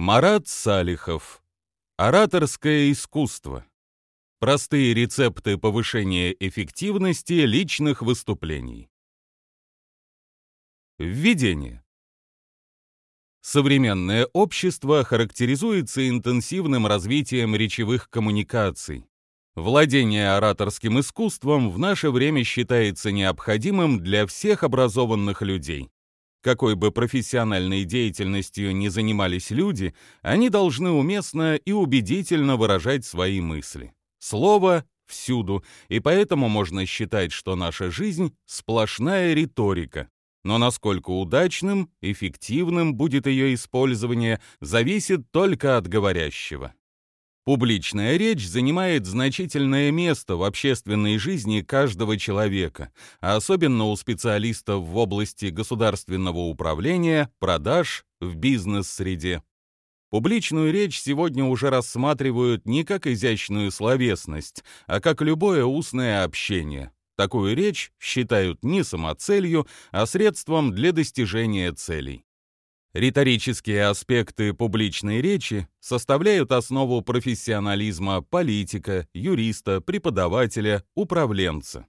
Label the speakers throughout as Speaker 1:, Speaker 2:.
Speaker 1: Марат Салихов. Ораторское искусство. Простые рецепты повышения эффективности личных выступлений. Введение. Современное общество характеризуется интенсивным развитием речевых коммуникаций. Владение ораторским искусством в наше время считается необходимым для всех образованных людей. Какой бы профессиональной деятельностью ни занимались люди, они должны уместно и убедительно выражать свои мысли. Слово всюду, и поэтому можно считать, что наша жизнь — сплошная риторика. Но насколько удачным, эффективным будет ее использование, зависит только от говорящего. Публичная речь занимает значительное место в общественной жизни каждого человека, особенно у специалистов в области государственного управления, продаж, в бизнес-среде. Публичную речь сегодня уже рассматривают не как изящную словесность, а как любое устное общение. Такую речь считают не самоцелью, а средством для достижения целей. Риторические аспекты публичной речи составляют основу профессионализма политика, юриста, преподавателя, управленца.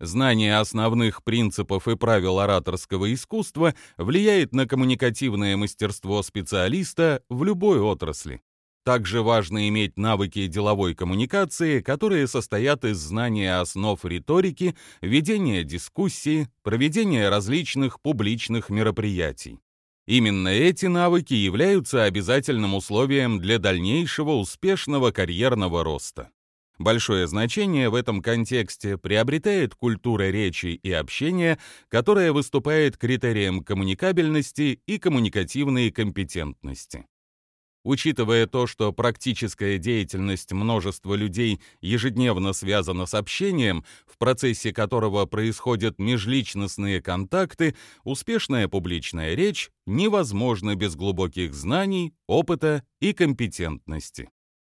Speaker 1: Знание основных принципов и правил ораторского искусства влияет на коммуникативное мастерство специалиста в любой отрасли. Также важно иметь навыки деловой коммуникации, которые состоят из знания основ риторики, ведения дискуссии, проведения различных публичных мероприятий. Именно эти навыки являются обязательным условием для дальнейшего успешного карьерного роста. Большое значение в этом контексте приобретает культура речи и общения, которая выступает критерием коммуникабельности и коммуникативной компетентности. Учитывая то, что практическая деятельность множества людей ежедневно связана с общением, в процессе которого происходят межличностные контакты, успешная публичная речь невозможна без глубоких знаний, опыта и компетентности.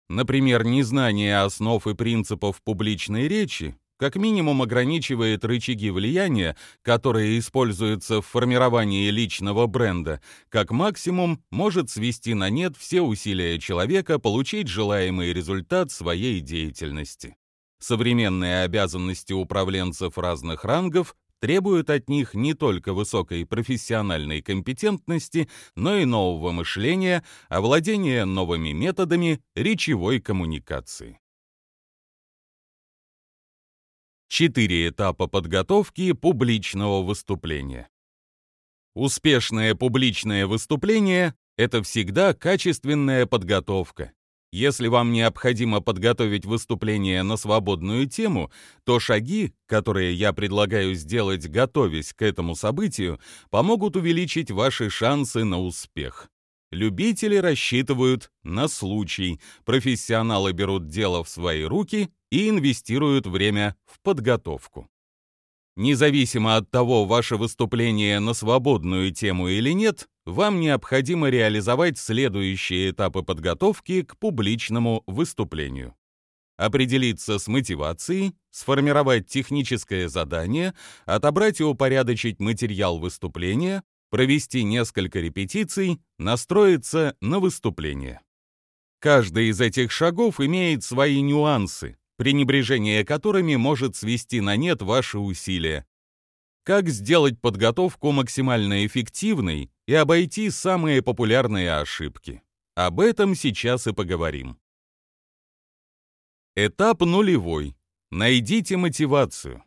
Speaker 1: Например, незнание основ и принципов публичной речи как минимум ограничивает рычаги влияния, которые используются в формировании личного бренда, как максимум может свести на нет все усилия человека получить желаемый результат своей деятельности. Современные обязанности управленцев разных рангов требуют от них не только высокой профессиональной компетентности, но и нового мышления, овладения новыми методами речевой коммуникации. Четыре этапа подготовки публичного выступления. Успешное публичное выступление — это всегда качественная подготовка. Если вам необходимо подготовить выступление на свободную тему, то шаги, которые я предлагаю сделать, готовясь к этому событию, помогут увеличить ваши шансы на успех. Любители рассчитывают на случай, профессионалы берут дело в свои руки и инвестируют время в подготовку. Независимо от того, ваше выступление на свободную тему или нет, вам необходимо реализовать следующие этапы подготовки к публичному выступлению. Определиться с мотивацией, сформировать техническое задание, отобрать и упорядочить материал выступления, провести несколько репетиций, настроиться на выступление. Каждый из этих шагов имеет свои нюансы, пренебрежение которыми может свести на нет ваши усилия. Как сделать подготовку максимально эффективной и обойти самые популярные ошибки? Об этом сейчас и поговорим. Этап нулевой. Найдите мотивацию.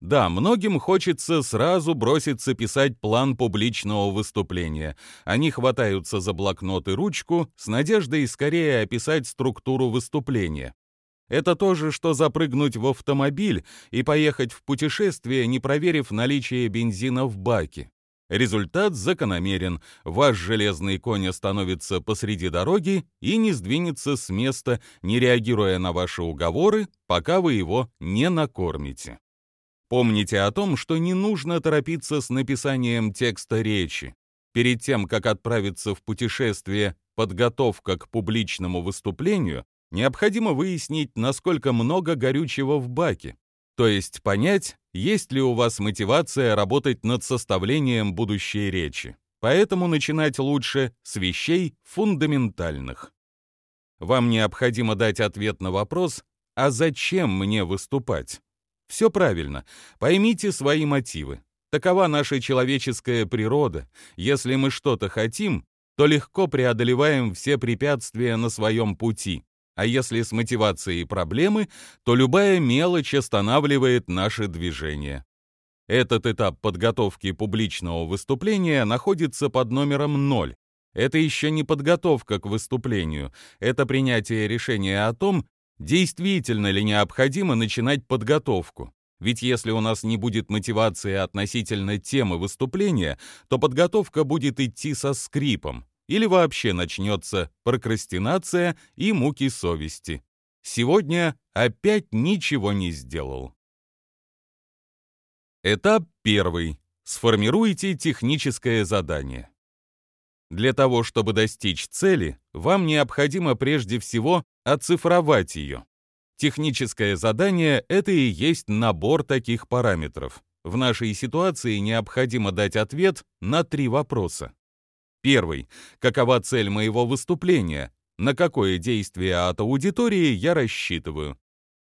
Speaker 1: Да, многим хочется сразу броситься писать план публичного выступления. Они хватаются за блокнот и ручку с надеждой скорее описать структуру выступления. Это то же, что запрыгнуть в автомобиль и поехать в путешествие, не проверив наличие бензина в баке. Результат закономерен. Ваш железный конь остановится посреди дороги и не сдвинется с места, не реагируя на ваши уговоры, пока вы его не накормите. Помните о том, что не нужно торопиться с написанием текста речи. Перед тем, как отправиться в путешествие, подготовка к публичному выступлению необходимо выяснить, насколько много горючего в баке, то есть понять, есть ли у вас мотивация работать над составлением будущей речи. поэтому начинать лучше с вещей фундаментальных. Вам необходимо дать ответ на вопрос «А зачем мне выступать?» Все правильно. Поймите свои мотивы. Такова наша человеческая природа. Если мы что-то хотим, то легко преодолеваем все препятствия на своем пути. А если с мотивацией проблемы, то любая мелочь останавливает наше движение. Этот этап подготовки публичного выступления находится под номером 0. Это еще не подготовка к выступлению, это принятие решения о том, действительно ли необходимо начинать подготовку. Ведь если у нас не будет мотивации относительно темы выступления, то подготовка будет идти со скрипом, или вообще начнется прокрастинация и муки совести. Сегодня опять ничего не сделал. Этап первый. Сформируйте техническое задание. Для того, чтобы достичь цели, вам необходимо прежде всего оцифровать ее. Техническое задание — это и есть набор таких параметров. В нашей ситуации необходимо дать ответ на три вопроса. Первый. Какова цель моего выступления? На какое действие от аудитории я рассчитываю?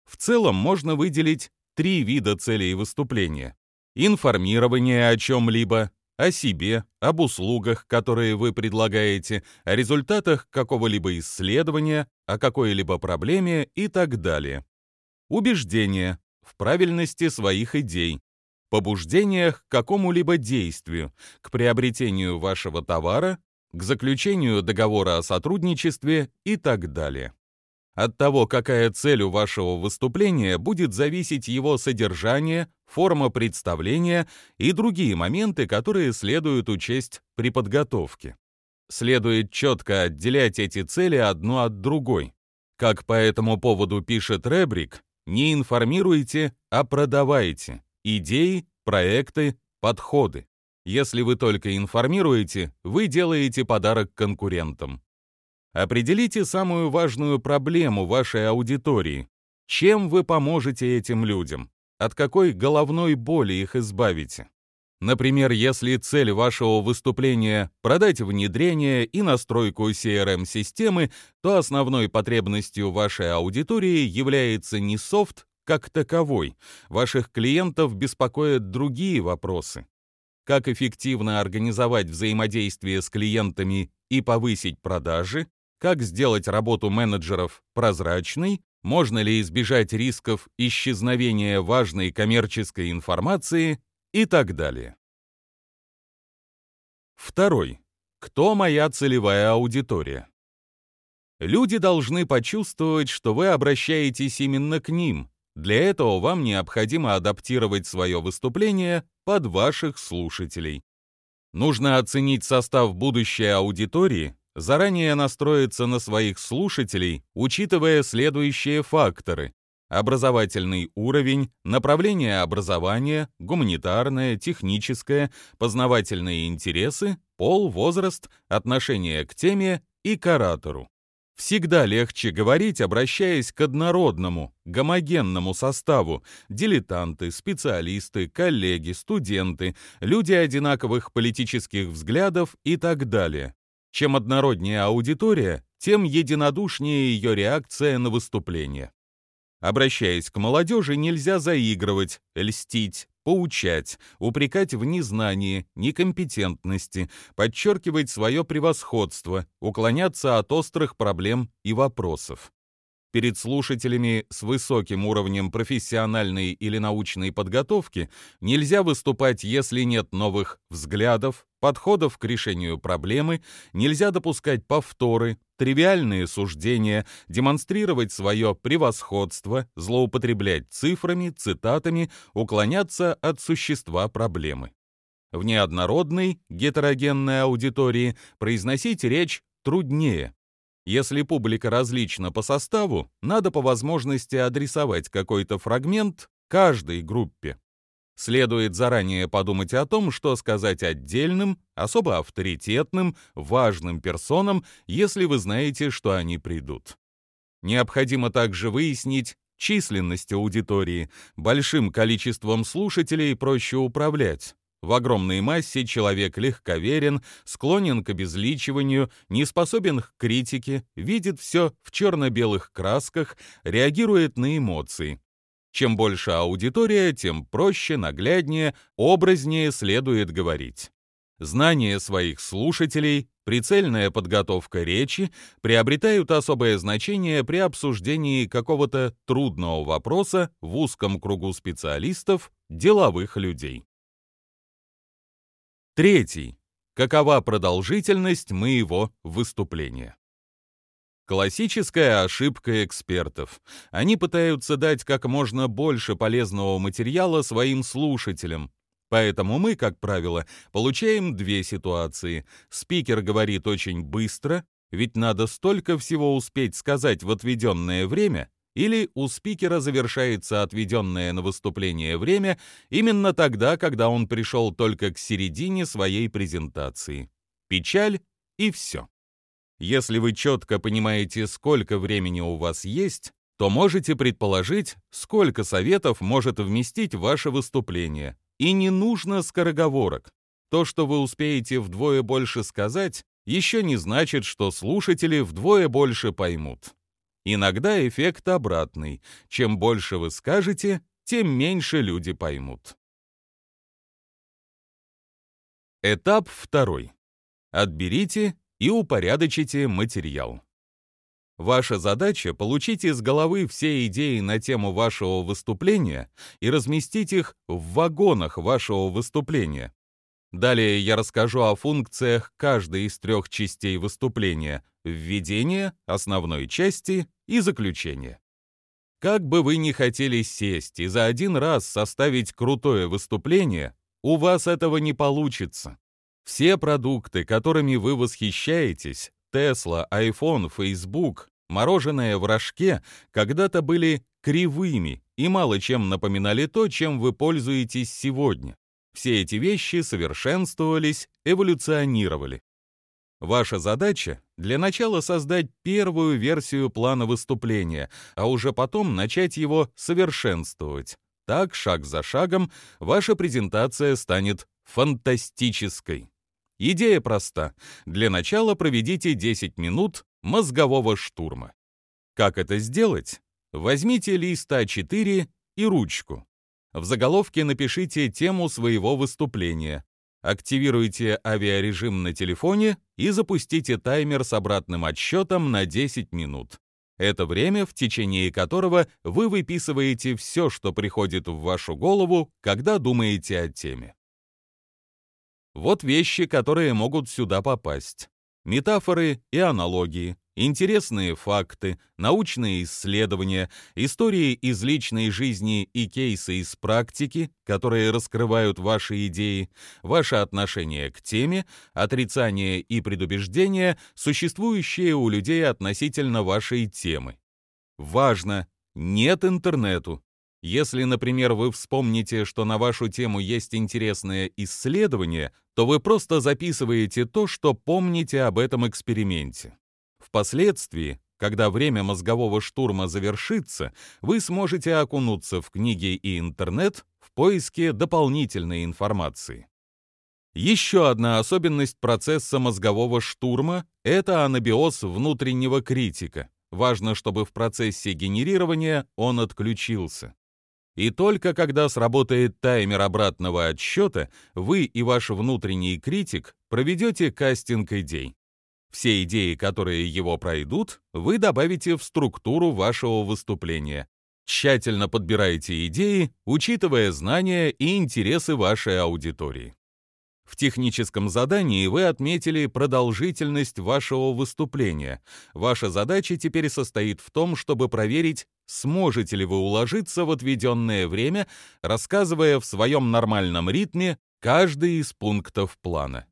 Speaker 1: В целом можно выделить три вида целей выступления. Информирование о чем-либо, о себе, об услугах, которые вы предлагаете, о результатах какого-либо исследования, о какой-либо проблеме и так далее. Убеждение в правильности своих идей, побуждениях к какому-либо действию, к приобретению вашего товара, к заключению договора о сотрудничестве и так далее. От того, какая цель у вашего выступления, будет зависеть его содержание, форма представления и другие моменты, которые следует учесть при подготовке. Следует четко отделять эти цели одну от другой. Как по этому поводу пишет Ребрик, не информируйте, а продавайте идеи, проекты, подходы. Если вы только информируете, вы делаете подарок конкурентам. Определите самую важную проблему вашей аудитории. Чем вы поможете этим людям? От какой головной боли их избавите? Например, если цель вашего выступления — продать внедрение и настройку CRM-системы, то основной потребностью вашей аудитории является не софт как таковой. Ваших клиентов беспокоят другие вопросы. Как эффективно организовать взаимодействие с клиентами и повысить продажи, как сделать работу менеджеров прозрачной, можно ли избежать рисков исчезновения важной коммерческой информации и так далее. Второй. Кто моя целевая аудитория? Люди должны почувствовать, что вы обращаетесь именно к ним. Для этого вам необходимо адаптировать свое выступление под ваших слушателей. Нужно оценить состав будущей аудитории заранее настроиться на своих слушателей, учитывая следующие факторы. Образовательный уровень, направление образования, гуманитарное, техническое, познавательные интересы, пол, возраст, отношение к теме и к оратору. Всегда легче говорить, обращаясь к однородному, гомогенному составу – дилетанты, специалисты, коллеги, студенты, люди одинаковых политических взглядов и так далее. Чем однороднее аудитория, тем единодушнее ее реакция на выступление. Обращаясь к молодежи, нельзя заигрывать, льстить, поучать, упрекать в незнании, некомпетентности, подчеркивать свое превосходство, уклоняться от острых проблем и вопросов. Перед слушателями с высоким уровнем профессиональной или научной подготовки нельзя выступать, если нет новых взглядов, подходов к решению проблемы, нельзя допускать повторы, тривиальные суждения, демонстрировать свое превосходство, злоупотреблять цифрами, цитатами, уклоняться от существа проблемы. В неоднородной, гетерогенной аудитории произносить речь труднее, если публика различна по составу, надо по возможности адресовать какой-то фрагмент каждой группе. Следует заранее подумать о том, что сказать отдельным, особо авторитетным, важным персонам, если вы знаете, что они придут. Необходимо также выяснить численность аудитории. Большим количеством слушателей проще управлять. В огромной массе человек легковерен, склонен к обезличиванию, не способен к критике, видит все в черно-белых красках, реагирует на эмоции. Чем больше аудитория, тем проще, нагляднее, образнее следует говорить. Знание своих слушателей, прицельная подготовка речи приобретают особое значение при обсуждении какого-то трудного вопроса в узком кругу специалистов, деловых людей. Третий. Какова продолжительность моего выступления? Классическая ошибка экспертов. Они пытаются дать как можно больше полезного материала своим слушателям. Поэтому мы, как правило, получаем две ситуации. Спикер говорит очень быстро, ведь надо столько всего успеть сказать в отведенное время, или у спикера завершается отведенное на выступление время именно тогда, когда он пришел только к середине своей презентации. Печаль и все. Если вы четко понимаете, сколько времени у вас есть, то можете предположить, сколько советов может вместить ваше выступление. И не нужно скороговорок. То, что вы успеете вдвое больше сказать, еще не значит, что слушатели вдвое больше поймут. Иногда эффект обратный. Чем больше вы скажете, тем меньше люди поймут. Этап второй. Отберите и упорядочите материал. Ваша задача — получить из головы все идеи на тему вашего выступления и разместить их в вагонах вашего выступления. Далее я расскажу о функциях каждой из трех частей выступления — введение, основной части и заключение. Как бы вы ни хотели сесть и за один раз составить крутое выступление, у вас этого не получится. Все продукты, которыми вы восхищаетесь, Tesla, iPhone, Facebook, мороженое в рожке, когда-то были кривыми и мало чем напоминали то, чем вы пользуетесь сегодня. Все эти вещи совершенствовались, эволюционировали. Ваша задача — для начала создать первую версию плана выступления, а уже потом начать его совершенствовать. Так, шаг за шагом, ваша презентация станет фантастической. Идея проста. Для начала проведите 10 минут мозгового штурма. Как это сделать? Возьмите лист А4 и ручку. В заголовке напишите тему своего выступления. Активируйте авиарежим на телефоне и запустите таймер с обратным отсчетом на 10 минут. Это время, в течение которого вы выписываете все, что приходит в вашу голову, когда думаете о теме. Вот вещи, которые могут сюда попасть. Метафоры и аналогии, интересные факты, научные исследования, истории из личной жизни и кейсы из практики, которые раскрывают ваши идеи, ваше отношение к теме, отрицание и предубеждения, существующие у людей относительно вашей темы. Важно, нет интернету. Если, например, вы вспомните, что на вашу тему есть интересное исследование, то вы просто записываете то, что помните об этом эксперименте. Впоследствии, когда время мозгового штурма завершится, вы сможете окунуться в книги и интернет в поиске дополнительной информации. Еще одна особенность процесса мозгового штурма — это анабиоз внутреннего критика. Важно, чтобы в процессе генерирования он отключился. И только когда сработает таймер обратного отсчета, вы и ваш внутренний критик проведете кастинг идей. Все идеи, которые его пройдут, вы добавите в структуру вашего выступления. Тщательно подбирайте идеи, учитывая знания и интересы вашей аудитории. В техническом задании вы отметили продолжительность вашего выступления. Ваша задача теперь состоит в том, чтобы проверить, сможете ли вы уложиться в отведенное время, рассказывая в своем нормальном ритме каждый из пунктов плана.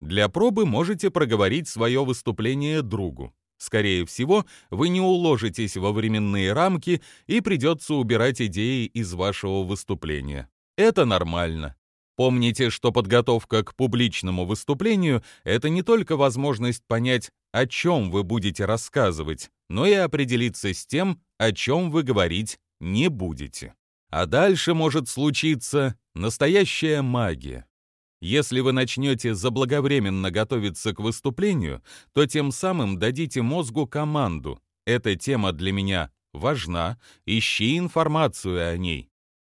Speaker 1: Для пробы можете проговорить свое выступление другу. Скорее всего, вы не уложитесь во временные рамки и придется убирать идеи из вашего выступления. Это нормально. Помните, что подготовка к публичному выступлению — это не только возможность понять, о чем вы будете рассказывать, но и определиться с тем, о чем вы говорить не будете. А дальше может случиться настоящая магия. Если вы начнете заблаговременно готовиться к выступлению, то тем самым дадите мозгу команду. Эта тема для меня важна, ищи информацию о ней.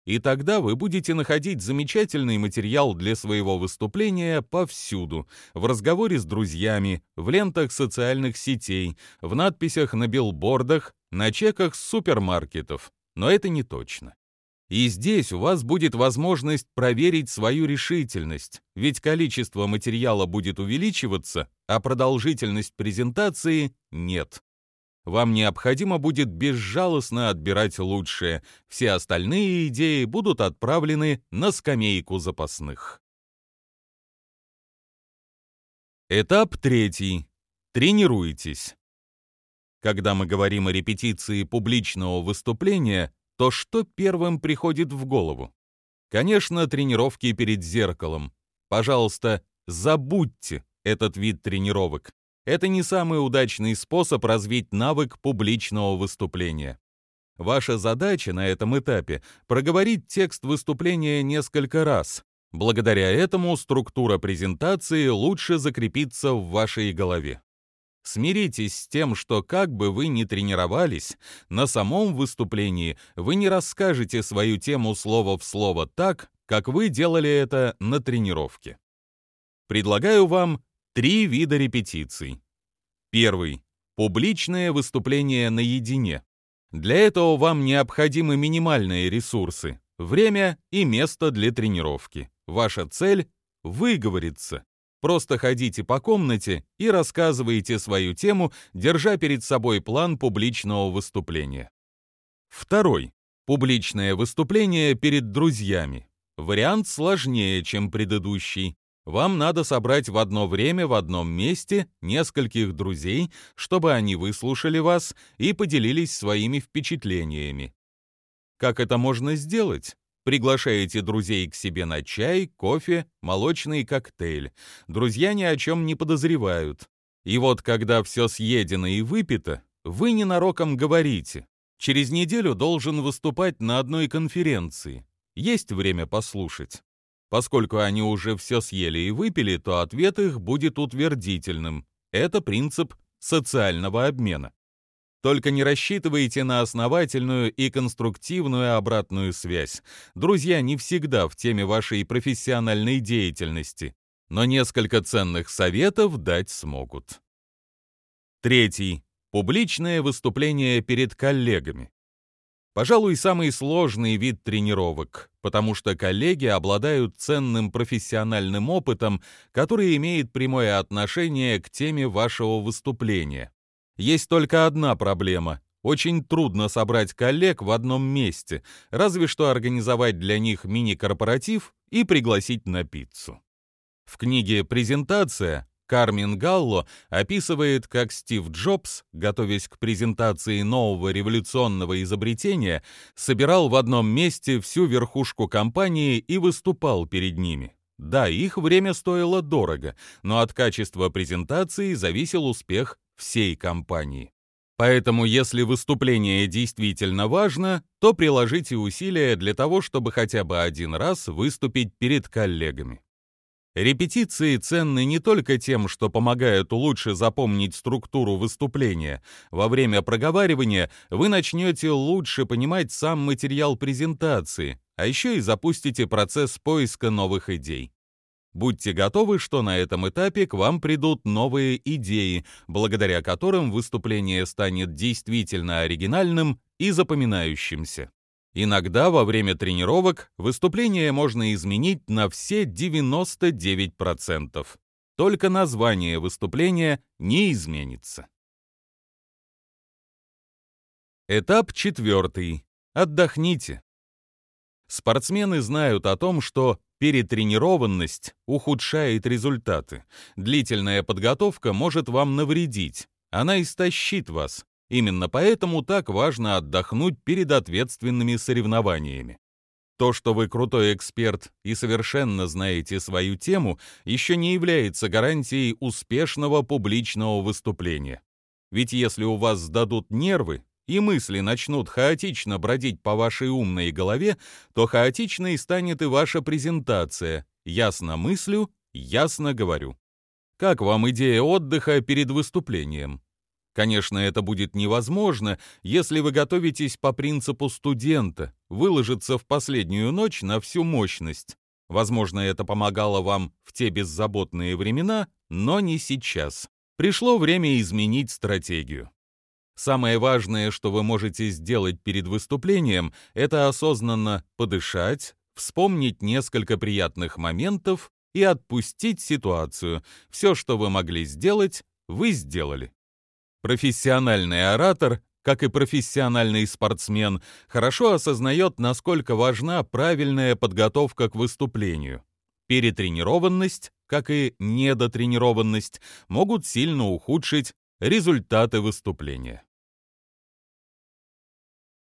Speaker 1: И тогда вы будете находить замечательный материал для своего выступления повсюду, в разговоре с друзьями, в лентах социальных сетей, в надписях на билбордах, на чеках супермаркетов. Но это не точно. И здесь у вас будет возможность проверить свою решительность, ведь количество материала будет увеличиваться, а продолжительность презентации нет. Вам необходимо будет безжалостно отбирать лучшее. Все остальные идеи будут отправлены на скамейку запасных. Этап третий. Тренируйтесь. Когда мы говорим о репетиции публичного выступления, то что первым приходит в голову? Конечно, тренировки перед зеркалом. Пожалуйста, забудьте этот вид тренировок это не самый удачный способ развить навык публичного выступления. Ваша задача на этом этапе — проговорить текст выступления несколько раз. Благодаря этому структура презентации лучше закрепится в вашей голове. Смиритесь с тем, что как бы вы ни тренировались, на самом выступлении вы не расскажете свою тему слово в слово так, как вы делали это на тренировке. Предлагаю вам Три вида репетиций. Первый. Публичное выступление наедине. Для этого вам необходимы минимальные ресурсы, время и место для тренировки. Ваша цель — выговориться. Просто ходите по комнате и рассказывайте свою тему, держа перед собой план публичного выступления. Второй. Публичное выступление перед друзьями. Вариант сложнее, чем предыдущий. Вам надо собрать в одно время в одном месте нескольких друзей, чтобы они выслушали вас и поделились своими впечатлениями. Как это можно сделать? Приглашаете друзей к себе на чай, кофе, молочный коктейль. Друзья ни о чем не подозревают. И вот когда все съедено и выпито, вы ненароком говорите. Через неделю должен выступать на одной конференции. Есть время послушать. Поскольку они уже все съели и выпили, то ответ их будет утвердительным. Это принцип социального обмена. Только не рассчитывайте на основательную и конструктивную обратную связь. Друзья не всегда в теме вашей профессиональной деятельности, но несколько ценных советов дать смогут. Третий. Публичное выступление перед коллегами. Пожалуй, самый сложный вид тренировок, потому что коллеги обладают ценным профессиональным опытом, который имеет прямое отношение к теме вашего выступления. Есть только одна проблема. Очень трудно собрать коллег в одном месте, разве что организовать для них мини-корпоратив и пригласить на пиццу. В книге «Презентация» Кармин Галло описывает, как Стив Джобс, готовясь к презентации нового революционного изобретения, собирал в одном месте всю верхушку компании и выступал перед ними. Да, их время стоило дорого, но от качества презентации зависел успех всей компании. Поэтому, если выступление действительно важно, то приложите усилия для того, чтобы хотя бы один раз выступить перед коллегами. Репетиции ценны не только тем, что помогают лучше запомнить структуру выступления. Во время проговаривания вы начнете лучше понимать сам материал презентации, а еще и запустите процесс поиска новых идей. Будьте готовы, что на этом этапе к вам придут новые идеи, благодаря которым выступление станет действительно оригинальным и запоминающимся. Иногда во время тренировок выступление можно изменить на все 99%. Только название выступления не изменится. Этап четвертый. Отдохните. Спортсмены знают о том, что перетренированность ухудшает результаты. Длительная подготовка может вам навредить. Она истощит вас, Именно поэтому так важно отдохнуть перед ответственными соревнованиями. То, что вы крутой эксперт и совершенно знаете свою тему, еще не является гарантией успешного публичного выступления. Ведь если у вас сдадут нервы, и мысли начнут хаотично бродить по вашей умной голове, то хаотичной станет и ваша презентация, ясно мыслю, ясно говорю. Как вам идея отдыха перед выступлением? Конечно, это будет невозможно, если вы готовитесь по принципу студента, выложиться в последнюю ночь на всю мощность. Возможно, это помогало вам в те беззаботные времена, но не сейчас. Пришло время изменить стратегию. Самое важное, что вы можете сделать перед выступлением, это осознанно подышать, вспомнить несколько приятных моментов и отпустить ситуацию. Все, что вы могли сделать, вы сделали. Профессиональный оратор, как и профессиональный спортсмен, хорошо осознает, насколько важна правильная подготовка к выступлению. Перетренированность, как и недотренированность, могут сильно ухудшить результаты выступления.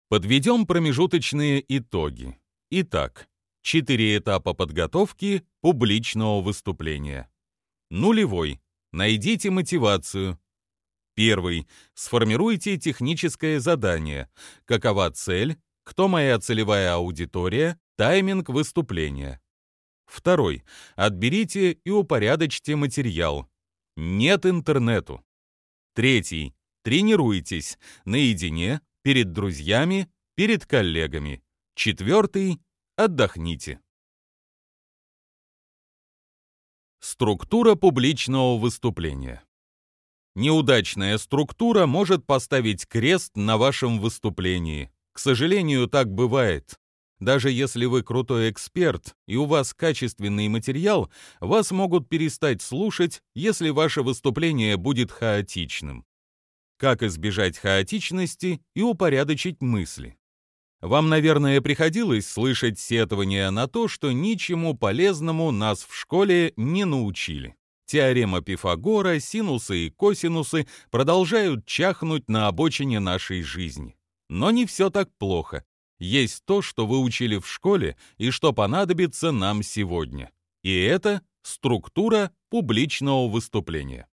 Speaker 1: Подведем промежуточные итоги. Итак, четыре этапа подготовки публичного выступления. Нулевой. Найдите мотивацию. Первый. Сформируйте техническое задание. Какова цель? Кто моя целевая аудитория? Тайминг выступления. Второй. Отберите и упорядочьте материал. Нет интернету. Третий. Тренируйтесь наедине, перед друзьями, перед коллегами. Четвертый. Отдохните. Структура публичного выступления. Неудачная структура может поставить крест на вашем выступлении. К сожалению, так бывает. Даже если вы крутой эксперт и у вас качественный материал, вас могут перестать слушать, если ваше выступление будет хаотичным. Как избежать хаотичности и упорядочить мысли? Вам, наверное, приходилось слышать сетования на то, что ничему полезному нас в школе не научили. Теорема Пифагора, синусы и косинусы продолжают чахнуть на обочине нашей жизни. Но не все так плохо. Есть то, что вы учили в школе и что понадобится нам сегодня. И это структура публичного выступления.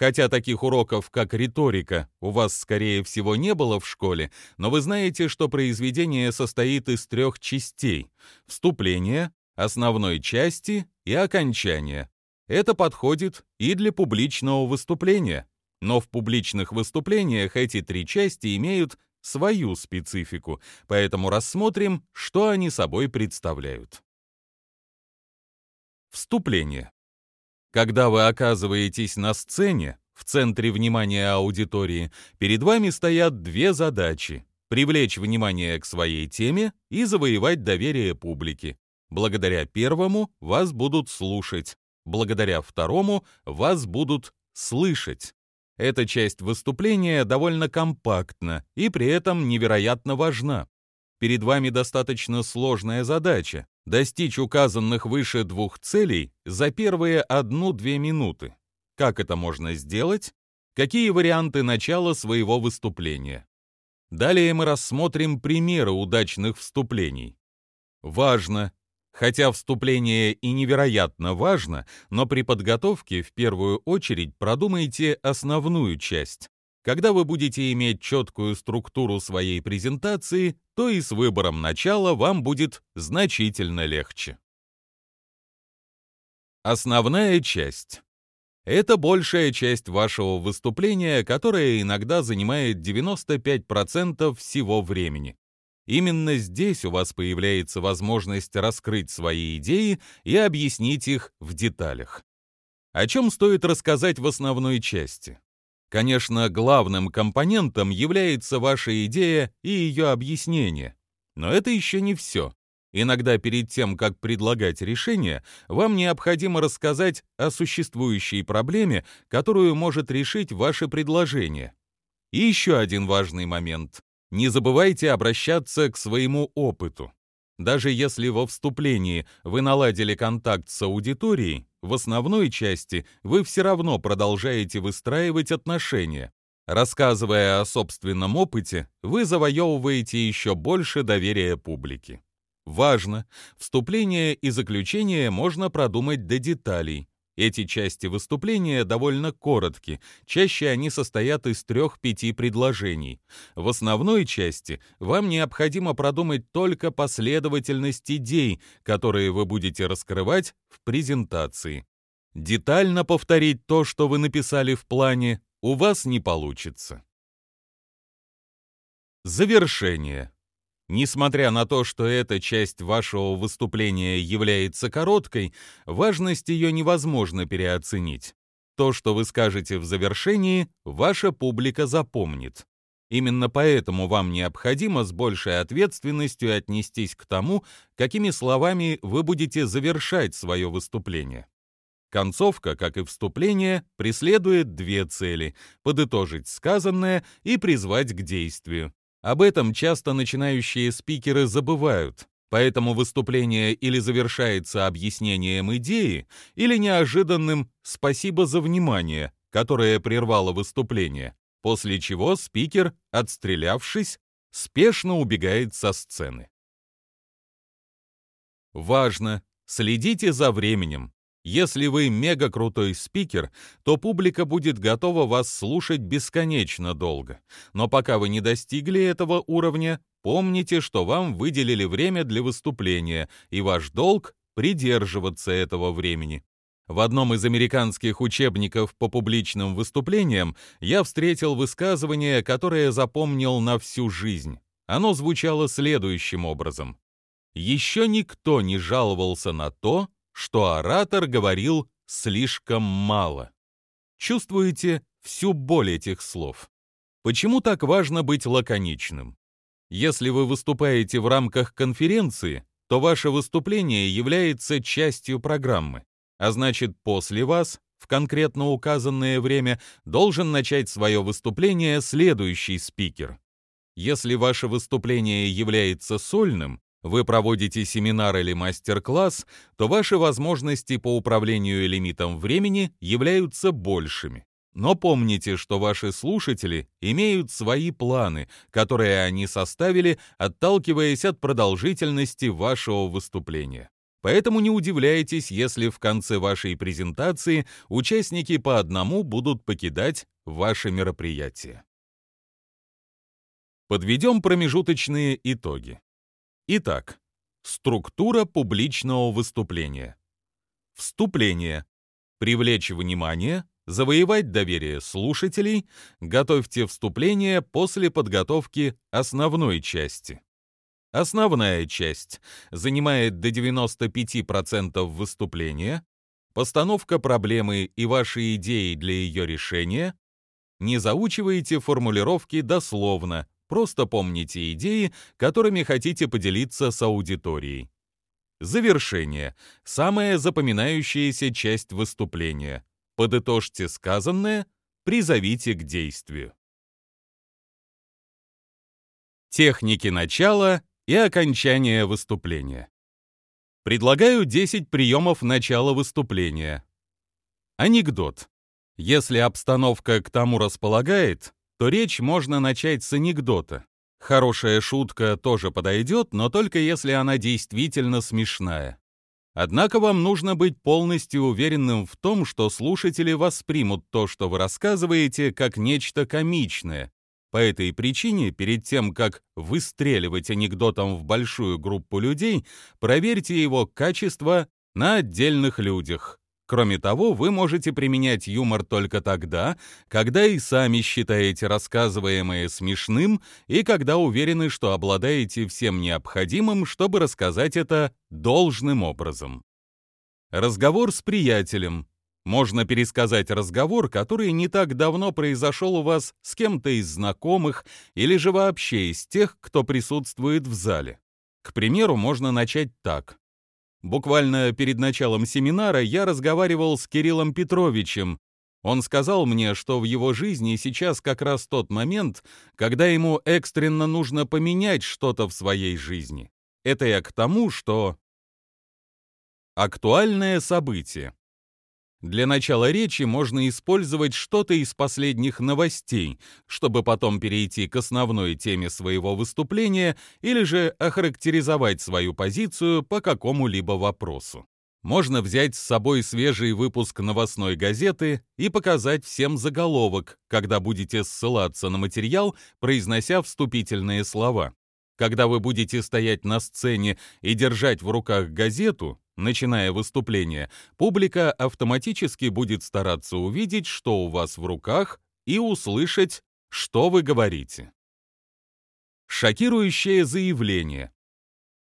Speaker 1: Хотя таких уроков, как риторика, у вас, скорее всего, не было в школе, но вы знаете, что произведение состоит из трех частей — вступления, основной части и окончания. Это подходит и для публичного выступления. Но в публичных выступлениях эти три части имеют свою специфику, поэтому рассмотрим, что они собой представляют. Вступление. Когда вы оказываетесь на сцене, в центре внимания аудитории, перед вами стоят две задачи — привлечь внимание к своей теме и завоевать доверие публики. Благодаря первому вас будут слушать, Благодаря второму вас будут слышать. Эта часть выступления довольно компактна и при этом невероятно важна. Перед вами достаточно сложная задача — достичь указанных выше двух целей за первые одну-две минуты. Как это можно сделать? Какие варианты начала своего выступления? Далее мы рассмотрим примеры удачных вступлений. Важно, Хотя вступление и невероятно важно, но при подготовке в первую очередь продумайте основную часть. Когда вы будете иметь четкую структуру своей презентации, то и с выбором начала вам будет значительно легче. Основная часть. Это большая часть вашего выступления, которая иногда занимает 95% всего времени. Именно здесь у вас появляется возможность раскрыть свои идеи и объяснить их в деталях. О чем стоит рассказать в основной части? Конечно, главным компонентом является ваша идея и ее объяснение. Но это еще не все. Иногда перед тем, как предлагать решение, вам необходимо рассказать о существующей проблеме, которую может решить ваше предложение. И еще один важный момент. Не забывайте обращаться к своему опыту. Даже если во вступлении вы наладили контакт с аудиторией, в основной части вы все равно продолжаете выстраивать отношения. Рассказывая о собственном опыте, вы завоевываете еще больше доверия публики. Важно, вступление и заключение можно продумать до деталей. Эти части выступления довольно коротки, чаще они состоят из трех-пяти предложений. В основной части вам необходимо продумать только последовательность идей, которые вы будете раскрывать в презентации. Детально повторить то, что вы написали в плане, у вас не получится. Завершение. Несмотря на то, что эта часть вашего выступления является короткой, важность ее невозможно переоценить. То, что вы скажете в завершении, ваша публика запомнит. Именно поэтому вам необходимо с большей ответственностью отнестись к тому, какими словами вы будете завершать свое выступление. Концовка, как и вступление, преследует две цели – подытожить сказанное и призвать к действию. Об этом часто начинающие спикеры забывают, поэтому выступление или завершается объяснением идеи, или неожиданным «спасибо за внимание», которое прервало выступление, после чего спикер, отстрелявшись, спешно убегает со сцены. Важно! Следите за временем. Если вы мега крутой спикер, то публика будет готова вас слушать бесконечно долго. Но пока вы не достигли этого уровня, помните, что вам выделили время для выступления, и ваш долг — придерживаться этого времени. В одном из американских учебников по публичным выступлениям я встретил высказывание, которое запомнил на всю жизнь. Оно звучало следующим образом. «Еще никто не жаловался на то, что оратор говорил слишком мало. Чувствуете всю боль этих слов? Почему так важно быть лаконичным? Если вы выступаете в рамках конференции, то ваше выступление является частью программы, а значит, после вас, в конкретно указанное время, должен начать свое выступление следующий спикер. Если ваше выступление является сольным, вы проводите семинар или мастер-класс, то ваши возможности по управлению лимитом времени являются большими. Но помните, что ваши слушатели имеют свои планы, которые они составили, отталкиваясь от продолжительности вашего выступления. Поэтому не удивляйтесь, если в конце вашей презентации участники по одному будут покидать ваше мероприятие. Подведем промежуточные итоги. Итак, структура публичного выступления. Вступление. Привлечь внимание, завоевать доверие слушателей, готовьте вступление после подготовки основной части. Основная часть занимает до 95% выступления, постановка проблемы и ваши идеи для ее решения, не заучивайте формулировки дословно, Просто помните идеи, которыми хотите поделиться с аудиторией. Завершение. Самая запоминающаяся часть выступления. Подытожьте сказанное, призовите к действию. Техники начала и окончания выступления. Предлагаю 10 приемов начала выступления. Анекдот. Если обстановка к тому располагает, то речь можно начать с анекдота. Хорошая шутка тоже подойдет, но только если она действительно смешная. Однако вам нужно быть полностью уверенным в том, что слушатели воспримут то, что вы рассказываете, как нечто комичное. По этой причине, перед тем, как выстреливать анекдотом в большую группу людей, проверьте его качество на отдельных людях. Кроме того, вы можете применять юмор только тогда, когда и сами считаете рассказываемое смешным и когда уверены, что обладаете всем необходимым, чтобы рассказать это должным образом. Разговор с приятелем. Можно пересказать разговор, который не так давно произошел у вас с кем-то из знакомых или же вообще из тех, кто присутствует в зале. К примеру, можно начать так. Буквально перед началом семинара я разговаривал с Кириллом Петровичем. Он сказал мне, что в его жизни сейчас как раз тот момент, когда ему экстренно нужно поменять что-то в своей жизни. Это я к тому, что... Актуальное событие. Для начала речи можно использовать что-то из последних новостей, чтобы потом перейти к основной теме своего выступления или же охарактеризовать свою позицию по какому-либо вопросу. Можно взять с собой свежий выпуск новостной газеты и показать всем заголовок, когда будете ссылаться на материал, произнося вступительные слова. Когда вы будете стоять на сцене и держать в руках газету, начиная выступление, публика автоматически будет стараться увидеть, что у вас в руках, и услышать, что вы говорите. Шокирующее заявление.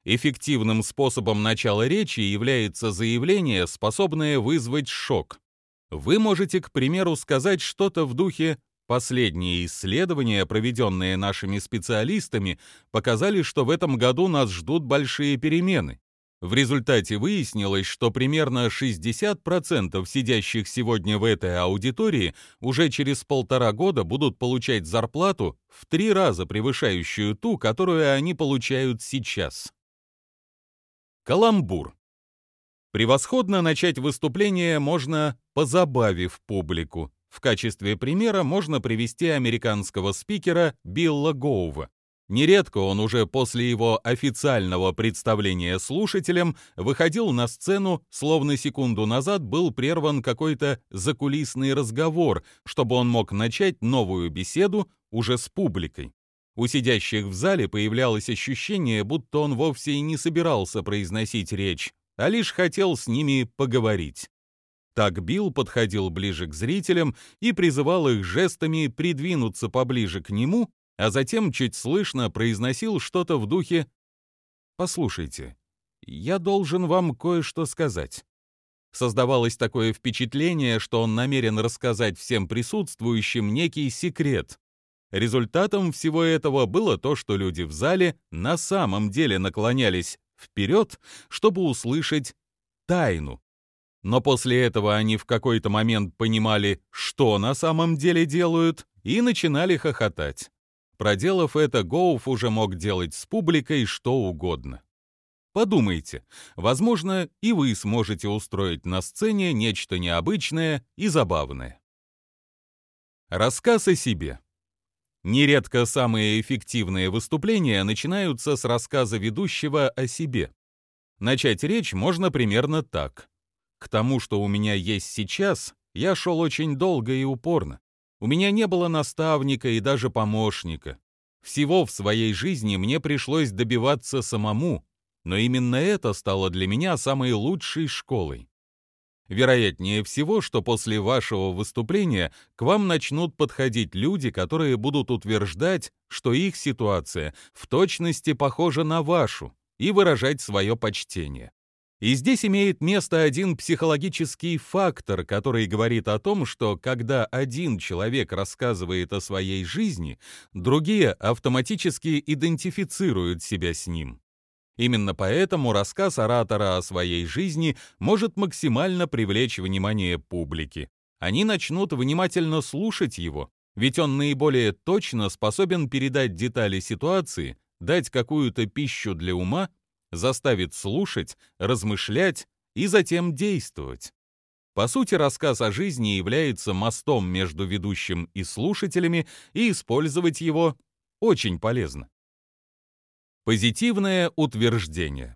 Speaker 1: Эффективным способом начала речи является заявление, способное вызвать шок. Вы можете, к примеру, сказать что-то в духе «Последние исследования, проведенные нашими специалистами, показали, что в этом году нас ждут большие перемены. В результате выяснилось, что примерно 60% сидящих сегодня в этой аудитории уже через полтора года будут получать зарплату в три раза превышающую ту, которую они получают сейчас. Каламбур. Превосходно начать выступление можно, позабавив публику. В качестве примера можно привести американского спикера Билла Гоува. Нередко он уже после его официального представления слушателям выходил на сцену, словно секунду назад был прерван какой-то закулисный разговор, чтобы он мог начать новую беседу уже с публикой. У сидящих в зале появлялось ощущение, будто он вовсе и не собирался произносить речь, а лишь хотел с ними поговорить. Так Билл подходил ближе к зрителям и призывал их жестами придвинуться поближе к нему, а затем чуть слышно произносил что-то в духе «Послушайте, я должен вам кое-что сказать». Создавалось такое впечатление, что он намерен рассказать всем присутствующим некий секрет, Результатом всего этого было то, что люди в зале на самом деле наклонялись вперед, чтобы услышать тайну. Но после этого они в какой-то момент понимали, что на самом деле делают, и начинали хохотать. Проделав это, Гоуф уже мог делать с публикой что угодно. Подумайте, возможно, и вы сможете устроить на сцене нечто необычное и забавное. Рассказ о себе. Нередко самые эффективные выступления начинаются с рассказа ведущего о себе. Начать речь можно примерно так. К тому, что у меня есть сейчас, я шел очень долго и упорно. У меня не было наставника и даже помощника. Всего в своей жизни мне пришлось добиваться самому, но именно это стало для меня самой лучшей школой. Вероятнее всего, что после вашего выступления к вам начнут подходить люди, которые будут утверждать, что их ситуация в точности похожа на вашу, и выражать свое почтение. И здесь имеет место один психологический фактор, который говорит о том, что когда один человек рассказывает о своей жизни, другие автоматически идентифицируют себя с ним. Именно поэтому рассказ оратора о своей жизни может максимально привлечь внимание публики. Они начнут внимательно слушать его, ведь он наиболее точно способен передать детали ситуации, дать какую-то пищу для ума, заставит слушать, размышлять и затем действовать. По сути, рассказ о жизни является мостом между ведущим и слушателями, и использовать его очень полезно. Позитивное утверждение.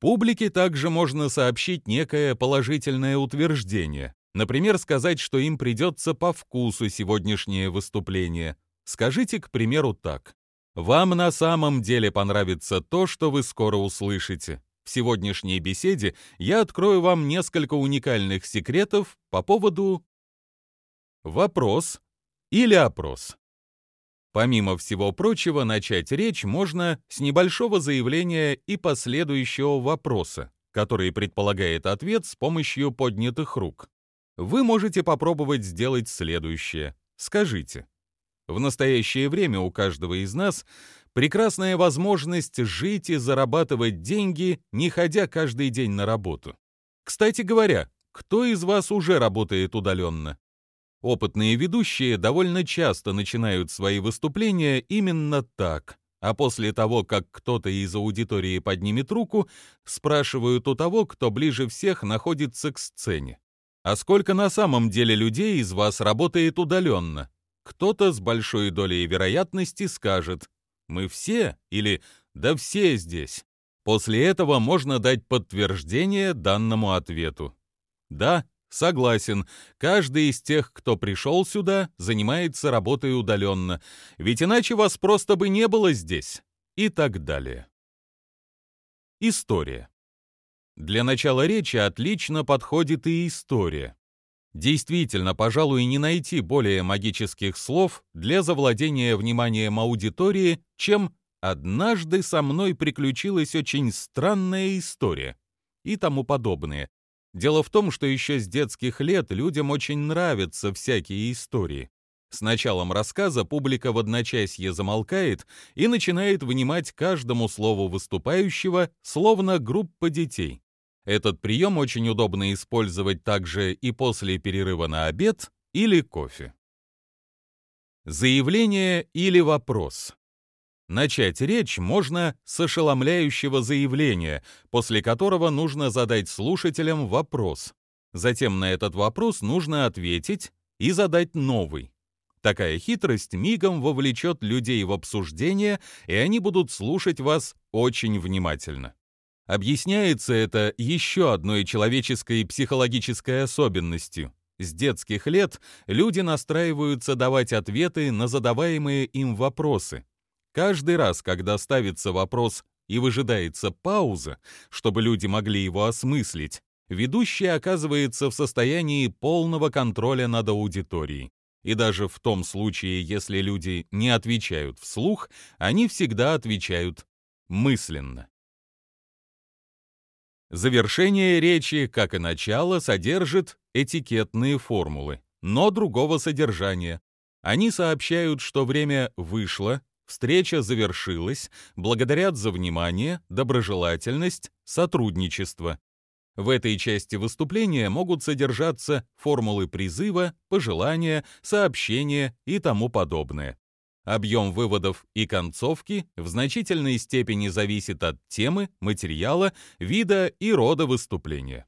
Speaker 1: Публике также можно сообщить некое положительное утверждение. Например, сказать, что им придется по вкусу сегодняшнее выступление. Скажите, к примеру, так. Вам на самом деле понравится то, что вы скоро услышите. В сегодняшней беседе я открою вам несколько уникальных секретов по поводу... Вопрос или опрос. Помимо всего прочего, начать речь можно с небольшого заявления и последующего вопроса, который предполагает ответ с помощью поднятых рук. Вы можете попробовать сделать следующее. Скажите. В настоящее время у каждого из нас прекрасная возможность жить и зарабатывать деньги, не ходя каждый день на работу. Кстати говоря, кто из вас уже работает удаленно? Опытные ведущие довольно часто начинают свои выступления именно так, а после того, как кто-то из аудитории поднимет руку, спрашивают у того, кто ближе всех находится к сцене. А сколько на самом деле людей из вас работает удаленно? Кто-то с большой долей вероятности скажет «Мы все» или «Да все здесь». После этого можно дать подтверждение данному ответу. Да, согласен, каждый из тех, кто пришел сюда, занимается работой удаленно, ведь иначе вас просто бы не было здесь. И так далее. История. Для начала речи отлично подходит и история. Действительно, пожалуй, не найти более магических слов для завладения вниманием аудитории, чем «однажды со мной приключилась очень странная история» и тому подобное. Дело в том, что еще с детских лет людям очень нравятся всякие истории. С началом рассказа публика в одночасье замолкает и начинает внимать каждому слову выступающего, словно группа детей. Этот прием очень удобно использовать также и после перерыва на обед или кофе. Заявление или вопрос. Начать речь можно с ошеломляющего заявления, после которого нужно задать слушателям вопрос. Затем на этот вопрос нужно ответить и задать новый. Такая хитрость мигом вовлечет людей в обсуждение, и они будут слушать вас очень внимательно. Объясняется это еще одной человеческой психологической особенностью. С детских лет люди настраиваются давать ответы на задаваемые им вопросы. Каждый раз, когда ставится вопрос и выжидается пауза, чтобы люди могли его осмыслить, ведущий оказывается в состоянии полного контроля над аудиторией. И даже в том случае, если люди не отвечают вслух, они всегда отвечают мысленно. Завершение речи, как и начало, содержит этикетные формулы, но другого содержания. Они сообщают, что время вышло, встреча завершилась, благодарят за внимание, доброжелательность, сотрудничество. В этой части выступления могут содержаться формулы призыва, пожелания, сообщения и тому подобное. Объем выводов и концовки в значительной степени зависит от темы, материала, вида и рода выступления.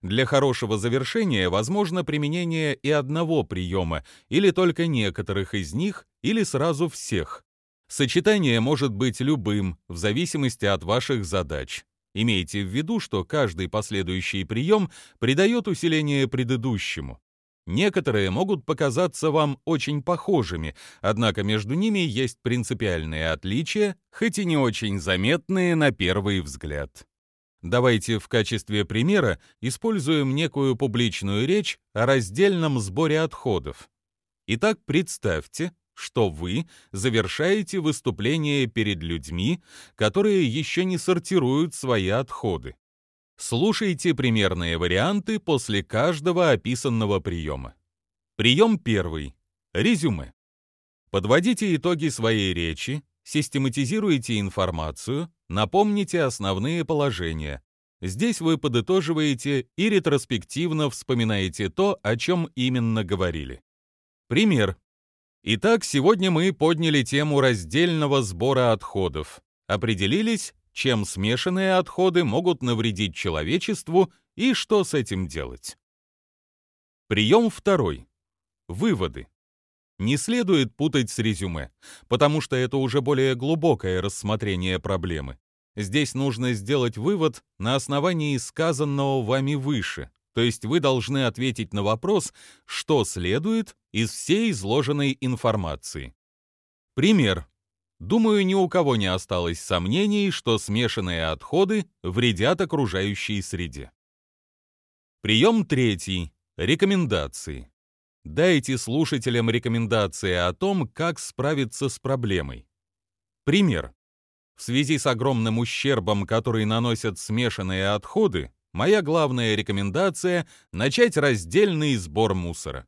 Speaker 1: Для хорошего завершения возможно применение и одного приема, или только некоторых из них, или сразу всех. Сочетание может быть любым, в зависимости от ваших задач. Имейте в виду, что каждый последующий прием придает усиление предыдущему. Некоторые могут показаться вам очень похожими, однако между ними есть принципиальные отличия, хоть и не очень заметные на первый взгляд. Давайте в качестве примера используем некую публичную речь о раздельном сборе отходов. Итак, представьте, что вы завершаете выступление перед людьми, которые еще не сортируют свои отходы. Слушайте примерные варианты после каждого описанного приема. Прием первый. Резюме. Подводите итоги своей речи, систематизируйте информацию, напомните основные положения. Здесь вы подытоживаете и ретроспективно вспоминаете то, о чем именно говорили. Пример. Итак, сегодня мы подняли тему раздельного сбора отходов. Определились, чем смешанные отходы могут навредить человечеству и что с этим делать. Прием второй. Выводы. Не следует путать с резюме, потому что это уже более глубокое рассмотрение проблемы. Здесь нужно сделать вывод на основании сказанного вами выше, то есть вы должны ответить на вопрос, что следует из всей изложенной информации. Пример. Думаю, ни у кого не осталось сомнений, что смешанные отходы вредят окружающей среде. Прием третий. Рекомендации. Дайте слушателям рекомендации о том, как справиться с проблемой. Пример. В связи с огромным ущербом, который наносят смешанные отходы, моя главная рекомендация – начать раздельный сбор мусора.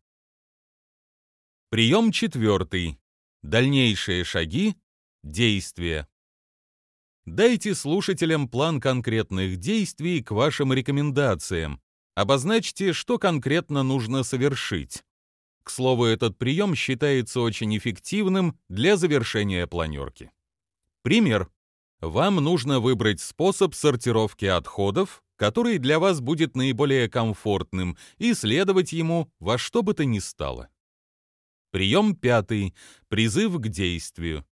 Speaker 1: Прием четвертый. Дальнейшие шаги – действия. Дайте слушателям план конкретных действий к вашим рекомендациям. Обозначьте, что конкретно нужно совершить. К слову, этот прием считается очень эффективным для завершения планерки. Пример. Вам нужно выбрать способ сортировки отходов, который для вас будет наиболее комфортным, и следовать ему во что бы то ни стало. Прием пятый. Призыв к действию.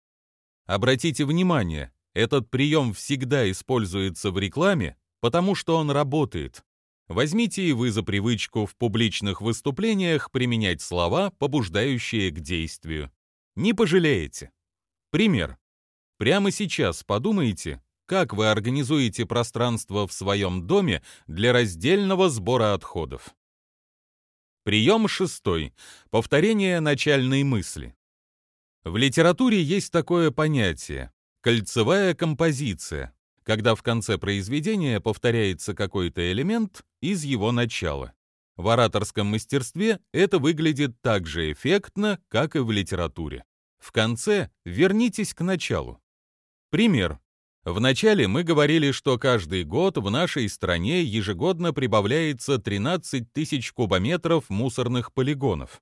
Speaker 1: Обратите внимание, Этот прием всегда используется в рекламе, потому что он работает. Возьмите и вы за привычку в публичных выступлениях применять слова, побуждающие к действию. Не пожалеете. Пример. Прямо сейчас подумайте, как вы организуете пространство в своем доме для раздельного сбора отходов. Прием шестой. Повторение начальной мысли. В литературе есть такое понятие – кольцевая композиция, когда в конце произведения повторяется какой-то элемент из его начала. В ораторском мастерстве это выглядит так же эффектно, как и в литературе. В конце вернитесь к началу. Пример. В начале мы говорили, что каждый год в нашей стране ежегодно прибавляется 13 тысяч кубометров мусорных полигонов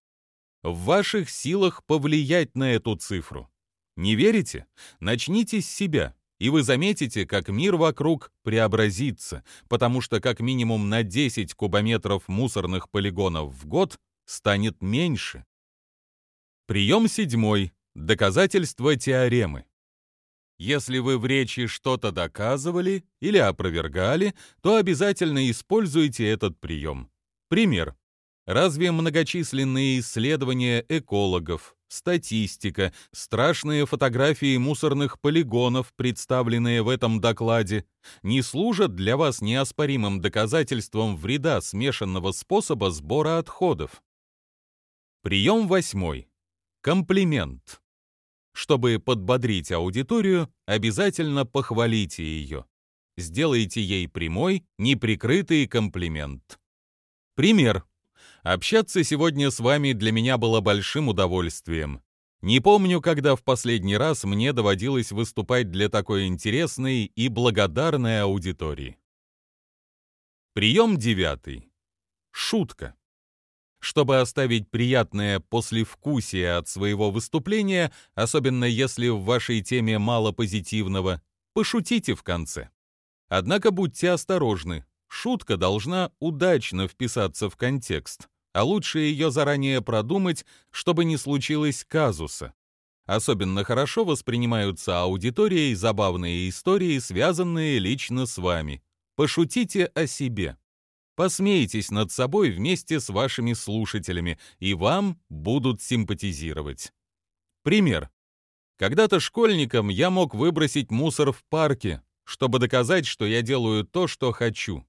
Speaker 1: в ваших силах повлиять на эту цифру. Не верите? Начните с себя, и вы заметите, как мир вокруг преобразится, потому что как минимум на 10 кубометров мусорных полигонов в год станет меньше. Прием седьмой. Доказательство теоремы. Если вы в речи что-то доказывали или опровергали, то обязательно используйте этот прием. Пример. Разве многочисленные исследования экологов, статистика, страшные фотографии мусорных полигонов, представленные в этом докладе, не служат для вас неоспоримым доказательством вреда смешанного способа сбора отходов? Прием восьмой. Комплимент. Чтобы подбодрить аудиторию, обязательно похвалите ее. Сделайте ей прямой, неприкрытый комплимент. Пример. Общаться сегодня с вами для меня было большим удовольствием. Не помню, когда в последний раз мне доводилось выступать для такой интересной и благодарной аудитории. Прием девятый. Шутка. Чтобы оставить приятное послевкусие от своего выступления, особенно если в вашей теме мало позитивного, пошутите в конце. Однако будьте осторожны, шутка должна удачно вписаться в контекст а лучше ее заранее продумать, чтобы не случилось казуса. Особенно хорошо воспринимаются аудиторией забавные истории, связанные лично с вами. Пошутите о себе. Посмейтесь над собой вместе с вашими слушателями, и вам будут симпатизировать. Пример. Когда-то школьником я мог выбросить мусор в парке, чтобы доказать, что я делаю то, что хочу.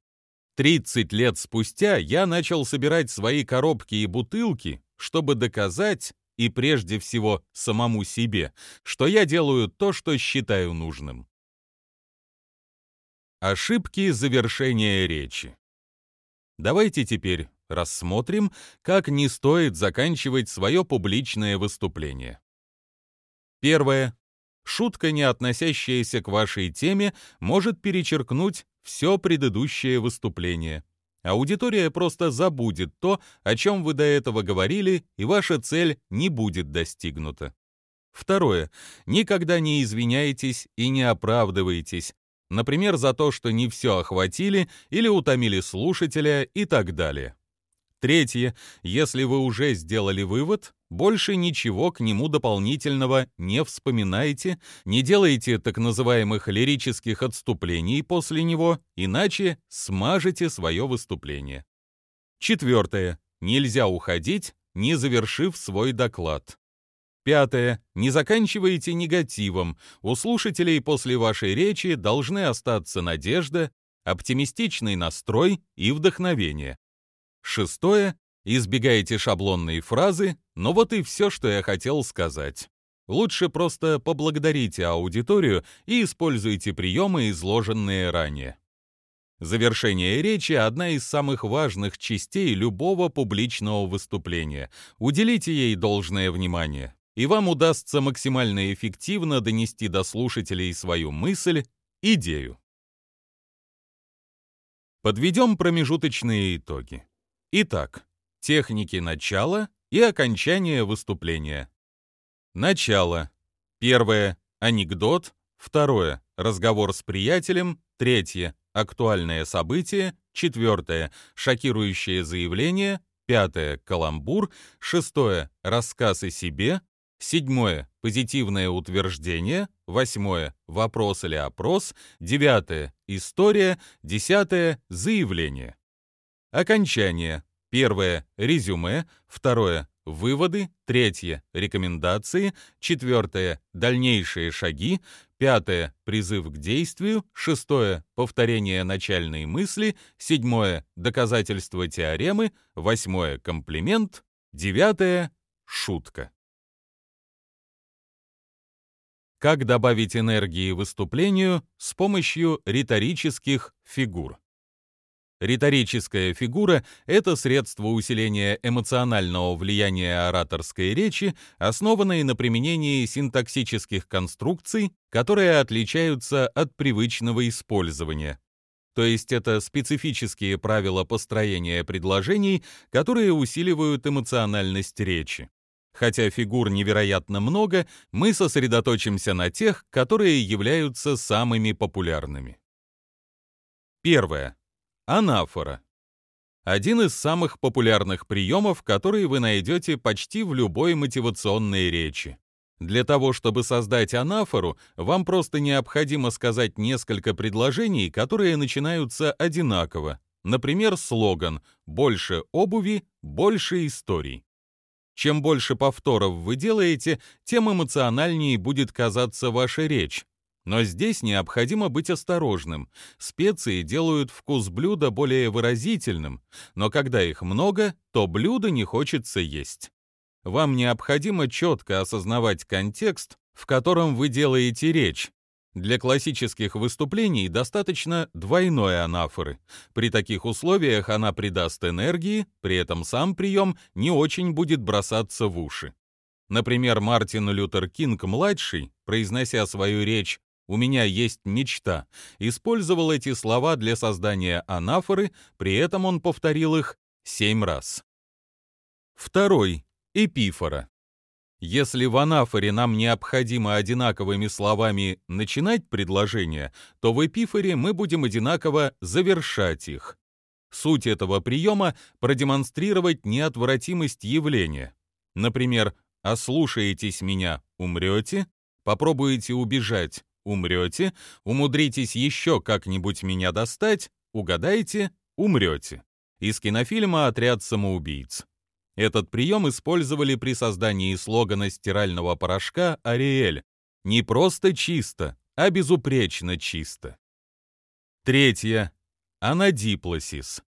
Speaker 1: 30 лет спустя я начал собирать свои коробки и бутылки, чтобы доказать, и прежде всего самому себе, что я делаю то, что считаю нужным. Ошибки завершения речи. Давайте теперь рассмотрим, как не стоит заканчивать свое публичное выступление. Первое. Шутка, не относящаяся к вашей теме, может перечеркнуть все предыдущее выступление. Аудитория просто забудет то, о чем вы до этого говорили, и ваша цель не будет достигнута. Второе. Никогда не извиняйтесь и не оправдывайтесь. Например, за то, что не все охватили или утомили слушателя и так далее. Третье. Если вы уже сделали вывод, больше ничего к нему дополнительного не вспоминайте, не делайте так называемых лирических отступлений после него, иначе смажете свое выступление. Четвертое. Нельзя уходить, не завершив свой доклад. Пятое. Не заканчивайте негативом. У слушателей после вашей речи должны остаться надежда, оптимистичный настрой и вдохновение. Шестое. Избегайте шаблонные фразы, но вот и все, что я хотел сказать. Лучше просто поблагодарите аудиторию и используйте приемы, изложенные ранее. Завершение речи – одна из самых важных частей любого публичного выступления. Уделите ей должное внимание, и вам удастся максимально эффективно донести до слушателей свою мысль, идею. Подведем промежуточные итоги. Итак, техники начала и окончания выступления. Начало. Первое – анекдот. Второе – разговор с приятелем. Третье – актуальное событие. Четвертое – шокирующее заявление. Пятое – каламбур. Шестое – рассказ о себе. Седьмое – позитивное утверждение. Восьмое – вопрос или опрос. Девятое – история. Десятое – заявление. Окончание. Первое – резюме. Второе – выводы. Третье – рекомендации. Четвертое – дальнейшие шаги. Пятое – призыв к действию. Шестое – повторение начальной мысли. Седьмое – доказательство теоремы. Восьмое – комплимент. Девятое – шутка. Как добавить энергии выступлению с помощью риторических фигур? Риторическая фигура — это средство усиления эмоционального влияния ораторской речи, основанное на применении синтаксических конструкций, которые отличаются от привычного использования. То есть это специфические правила построения предложений, которые усиливают эмоциональность речи. Хотя фигур невероятно много, мы сосредоточимся на тех, которые являются самыми популярными. Первое. Анафора. Один из самых популярных приемов, которые вы найдете почти в любой мотивационной речи. Для того, чтобы создать анафору, вам просто необходимо сказать несколько предложений, которые начинаются одинаково. Например, слоган «Больше обуви, больше историй». Чем больше повторов вы делаете, тем эмоциональнее будет казаться ваша речь. Но здесь необходимо быть осторожным. Специи делают вкус блюда более выразительным, но когда их много, то блюдо не хочется есть. Вам необходимо четко осознавать контекст, в котором вы делаете речь, для классических выступлений достаточно двойной анафоры. При таких условиях она придаст энергии, при этом сам прием не очень будет бросаться в уши. Например, Мартин Лютер Кинг-младший, произнося свою речь «У меня есть мечта», использовал эти слова для создания анафоры, при этом он повторил их семь раз. Второй — эпифора. Если в анафоре нам необходимо одинаковыми словами начинать предложение, то в эпифоре мы будем одинаково завершать их. Суть этого приема – продемонстрировать неотвратимость явления. Например, «ослушаетесь меня – умрете», «попробуете убежать – умрете», «умудритесь еще как-нибудь меня достать», «угадайте» – умрете. Из кинофильма «Отряд самоубийц». Этот прием использовали при создании слогана стирального порошка «Ариэль». Не просто чисто, а безупречно чисто. Третье. Анадиплосис.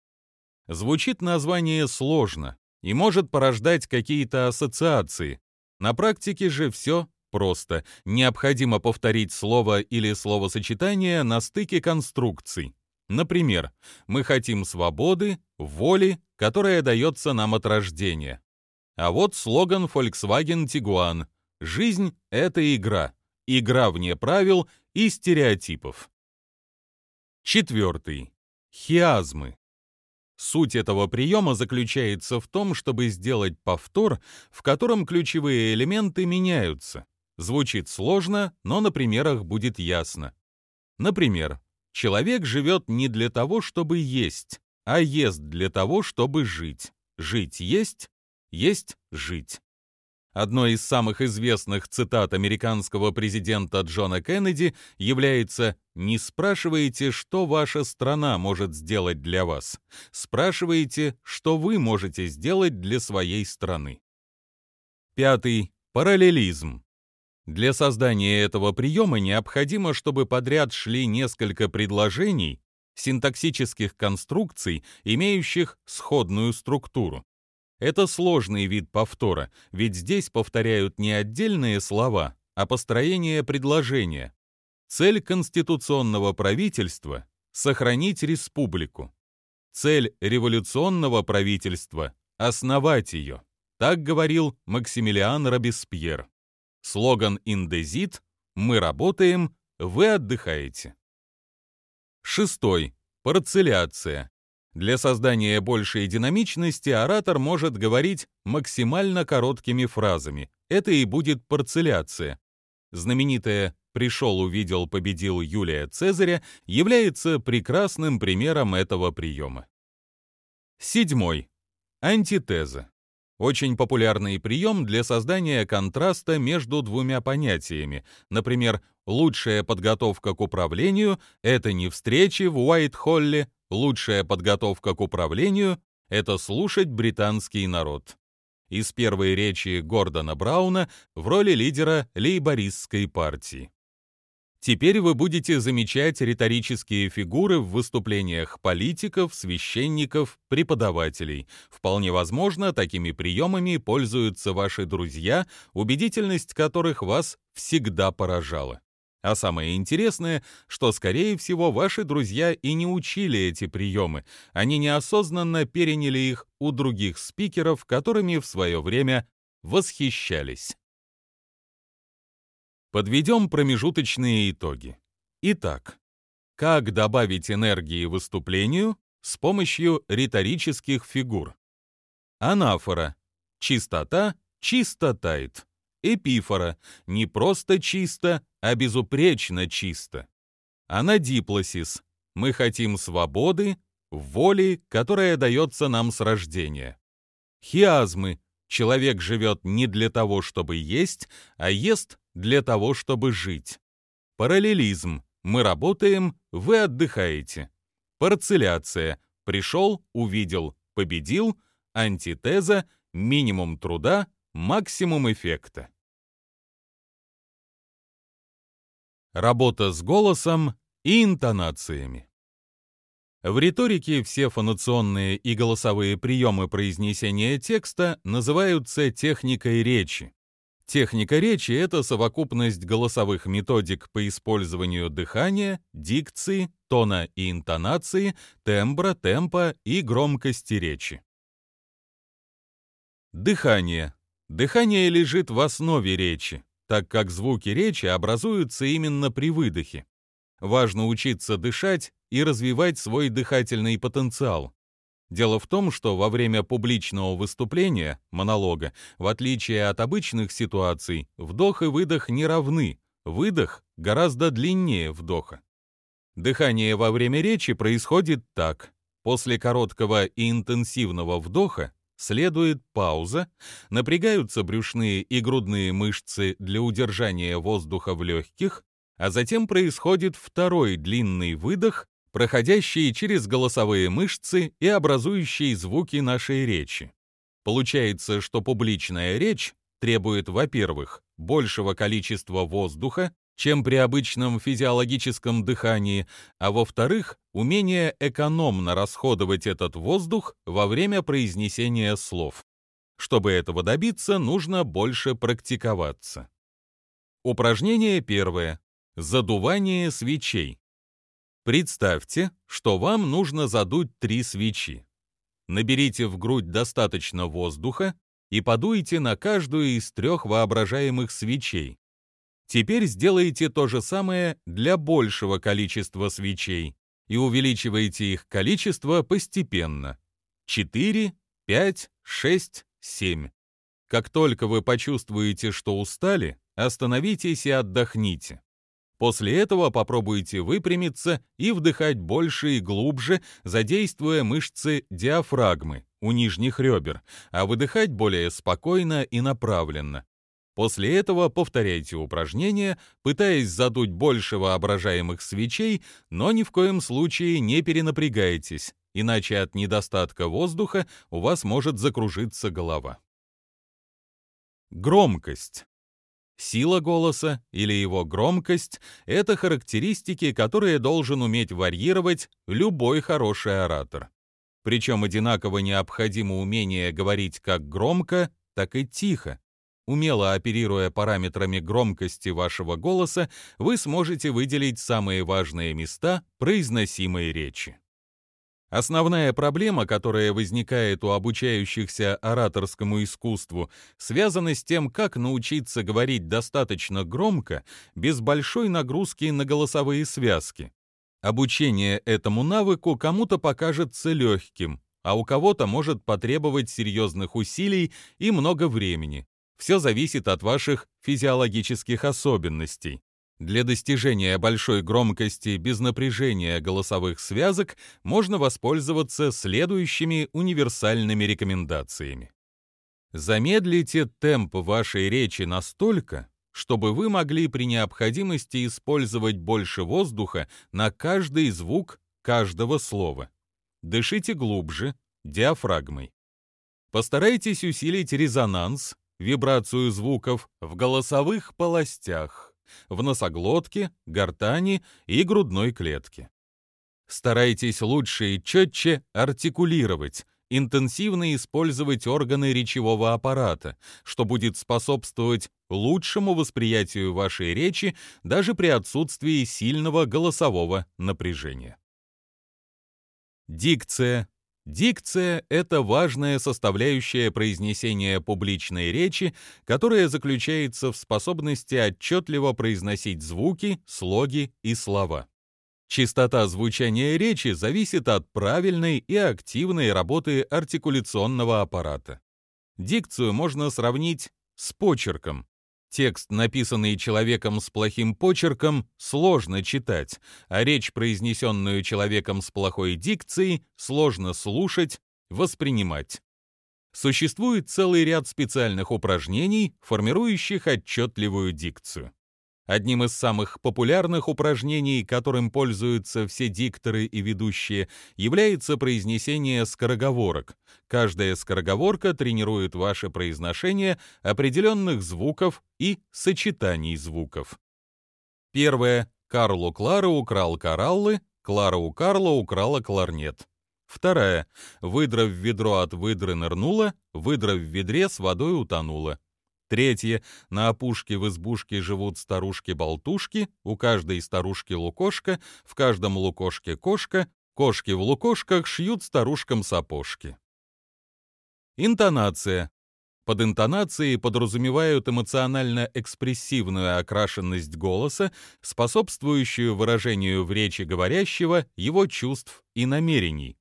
Speaker 1: Звучит название сложно и может порождать какие-то ассоциации. На практике же все просто. Необходимо повторить слово или словосочетание на стыке конструкций. Например, мы хотим свободы, воли, которая дается нам от рождения. А вот слоган Volkswagen Tiguan. Жизнь — это игра. Игра вне правил и стереотипов. Четвертый. Хиазмы. Суть этого приема заключается в том, чтобы сделать повтор, в котором ключевые элементы меняются. Звучит сложно, но на примерах будет ясно. Например, Человек живет не для того, чтобы есть, а ест для того, чтобы жить. Жить есть, есть жить. Одной из самых известных цитат американского президента Джона Кеннеди является «Не спрашивайте, что ваша страна может сделать для вас. Спрашивайте, что вы можете сделать для своей страны». Пятый. Параллелизм. Для создания этого приема необходимо, чтобы подряд шли несколько предложений, синтаксических конструкций, имеющих сходную структуру. Это сложный вид повтора, ведь здесь повторяют не отдельные слова, а построение предложения. Цель конституционного правительства – сохранить республику. Цель революционного правительства – основать ее. Так говорил Максимилиан Робеспьер. Слоган «Индезит» «Мы работаем, вы отдыхаете». Шестой. Парцеляция. Для создания большей динамичности оратор может говорить максимально короткими фразами. Это и будет парцеляция. Знаменитая «Пришел, увидел, победил Юлия Цезаря» является прекрасным примером этого приема. Седьмой. Антитеза. Очень популярный прием для создания контраста между двумя понятиями. Например, лучшая подготовка к управлению — это не встречи в Уайт-Холле, лучшая подготовка к управлению — это слушать британский народ. Из первой речи Гордона Брауна в роли лидера лейбористской партии. Теперь вы будете замечать риторические фигуры в выступлениях политиков, священников, преподавателей. Вполне возможно, такими приемами пользуются ваши друзья, убедительность которых вас всегда поражала. А самое интересное, что, скорее всего, ваши друзья и не учили эти приемы, они неосознанно переняли их у других спикеров, которыми в свое время восхищались. Подведем промежуточные итоги. Итак, как добавить энергии выступлению с помощью риторических фигур? Анафора. Чистота чисто тает. Эпифора. Не просто чисто, а безупречно чисто. Анадиплосис. Мы хотим свободы, воли, которая дается нам с рождения. Хиазмы. Человек живет не для того, чтобы есть, а ест для того, чтобы жить. Параллелизм. Мы работаем, вы отдыхаете. Парцеляция. Пришел, увидел, победил. Антитеза. Минимум труда, максимум эффекта. Работа с голосом и интонациями. В риторике все фонационные и голосовые приемы произнесения текста называются техникой речи. Техника речи — это совокупность голосовых методик по использованию дыхания, дикции, тона и интонации, тембра, темпа и громкости речи. Дыхание. Дыхание лежит в основе речи, так как звуки речи образуются именно при выдохе. Важно учиться дышать и развивать свой дыхательный потенциал. Дело в том, что во время публичного выступления, монолога, в отличие от обычных ситуаций, вдох и выдох не равны, выдох гораздо длиннее вдоха. Дыхание во время речи происходит так. После короткого и интенсивного вдоха следует пауза, напрягаются брюшные и грудные мышцы для удержания воздуха в легких, а затем происходит второй длинный выдох, проходящие через голосовые мышцы и образующие звуки нашей речи. Получается, что публичная речь требует, во-первых, большего количества воздуха, чем при обычном физиологическом дыхании, а во-вторых, умение экономно расходовать этот воздух во время произнесения слов. Чтобы этого добиться, нужно больше практиковаться. Упражнение первое. Задувание свечей. Представьте, что вам нужно задуть три свечи. Наберите в грудь достаточно воздуха и подуйте на каждую из трех воображаемых свечей. Теперь сделайте то же самое для большего количества свечей и увеличивайте их количество постепенно. 4, 5, 6, 7. Как только вы почувствуете, что устали, остановитесь и отдохните. После этого попробуйте выпрямиться и вдыхать больше и глубже, задействуя мышцы диафрагмы у нижних ребер, а выдыхать более спокойно и направленно. После этого повторяйте упражнение, пытаясь задуть больше воображаемых свечей, но ни в коем случае не перенапрягайтесь, иначе от недостатка воздуха у вас может закружиться голова. Громкость. Сила голоса или его громкость — это характеристики, которые должен уметь варьировать любой хороший оратор. Причем одинаково необходимо умение говорить как громко, так и тихо. Умело оперируя параметрами громкости вашего голоса, вы сможете выделить самые важные места произносимой речи. Основная проблема, которая возникает у обучающихся ораторскому искусству, связана с тем, как научиться говорить достаточно громко, без большой нагрузки на голосовые связки. Обучение этому навыку кому-то покажется легким, а у кого-то может потребовать серьезных усилий и много времени. Все зависит от ваших физиологических особенностей. Для достижения большой громкости без напряжения голосовых связок можно воспользоваться следующими универсальными рекомендациями. Замедлите темп вашей речи настолько, чтобы вы могли при необходимости использовать больше воздуха на каждый звук каждого слова. Дышите глубже, диафрагмой. Постарайтесь усилить резонанс, вибрацию звуков в голосовых полостях, в носоглотке, гортани и грудной клетке. Старайтесь лучше и четче артикулировать, интенсивно использовать органы речевого аппарата, что будет способствовать лучшему восприятию вашей речи даже при отсутствии сильного голосового напряжения. Дикция. Дикция — это важная составляющая произнесения публичной речи, которая заключается в способности отчетливо произносить звуки, слоги и слова. Частота звучания речи зависит от правильной и активной работы артикуляционного аппарата. Дикцию можно сравнить с почерком. Текст, написанный человеком с плохим почерком, сложно читать, а речь, произнесенную человеком с плохой дикцией, сложно слушать, воспринимать. Существует целый ряд специальных упражнений, формирующих отчетливую дикцию. Одним из самых популярных упражнений, которым пользуются все дикторы и ведущие, является произнесение скороговорок. Каждая скороговорка тренирует ваше произношение определенных звуков и сочетаний звуков. Первое. Карлу Клара украл кораллы, Клара у Карла украла кларнет. Вторая. Выдра в ведро от выдры нырнула, выдра в ведре с водой утонула. Третье. На опушке в избушке живут старушки-болтушки, у каждой старушки лукошка, в каждом лукошке кошка, кошки в лукошках шьют старушкам сапожки. Интонация. Под интонацией подразумевают эмоционально-экспрессивную окрашенность голоса, способствующую выражению в речи говорящего его чувств и намерений.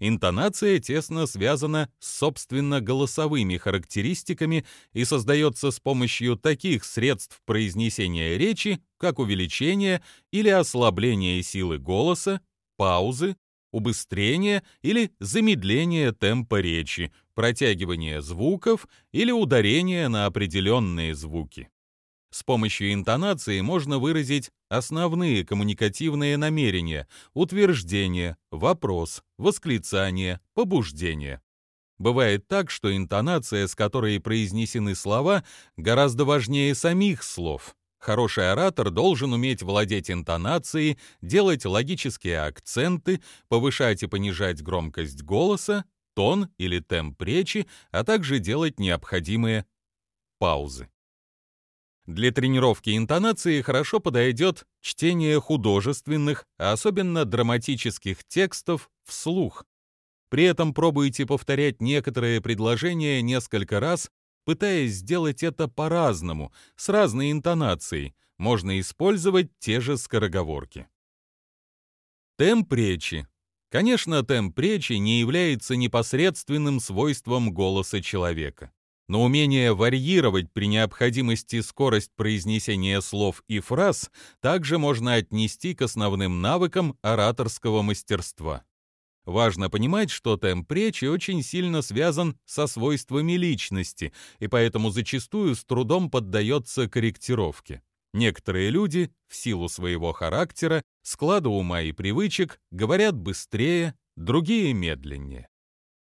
Speaker 1: Интонация тесно связана с собственно голосовыми характеристиками и создается с помощью таких средств произнесения речи, как увеличение или ослабление силы голоса, паузы, убыстрение или замедление темпа речи, протягивание звуков или ударение на определенные звуки. С помощью интонации можно выразить основные коммуникативные намерения, утверждение, вопрос, восклицание, побуждение. Бывает так, что интонация, с которой произнесены слова, гораздо важнее самих слов. Хороший оратор должен уметь владеть интонацией, делать логические акценты, повышать и понижать громкость голоса, тон или темп речи, а также делать необходимые паузы. Для тренировки интонации хорошо подойдет чтение художественных, а особенно драматических текстов вслух. При этом пробуйте повторять некоторые предложения несколько раз, пытаясь сделать это по-разному, с разной интонацией. Можно использовать те же скороговорки. Темп речи. Конечно, темп речи не является непосредственным свойством голоса человека но умение варьировать при необходимости скорость произнесения слов и фраз также можно отнести к основным навыкам ораторского мастерства. Важно понимать, что темп речи очень сильно связан со свойствами личности, и поэтому зачастую с трудом поддается корректировке. Некоторые люди, в силу своего характера, склада ума и привычек, говорят быстрее, другие — медленнее.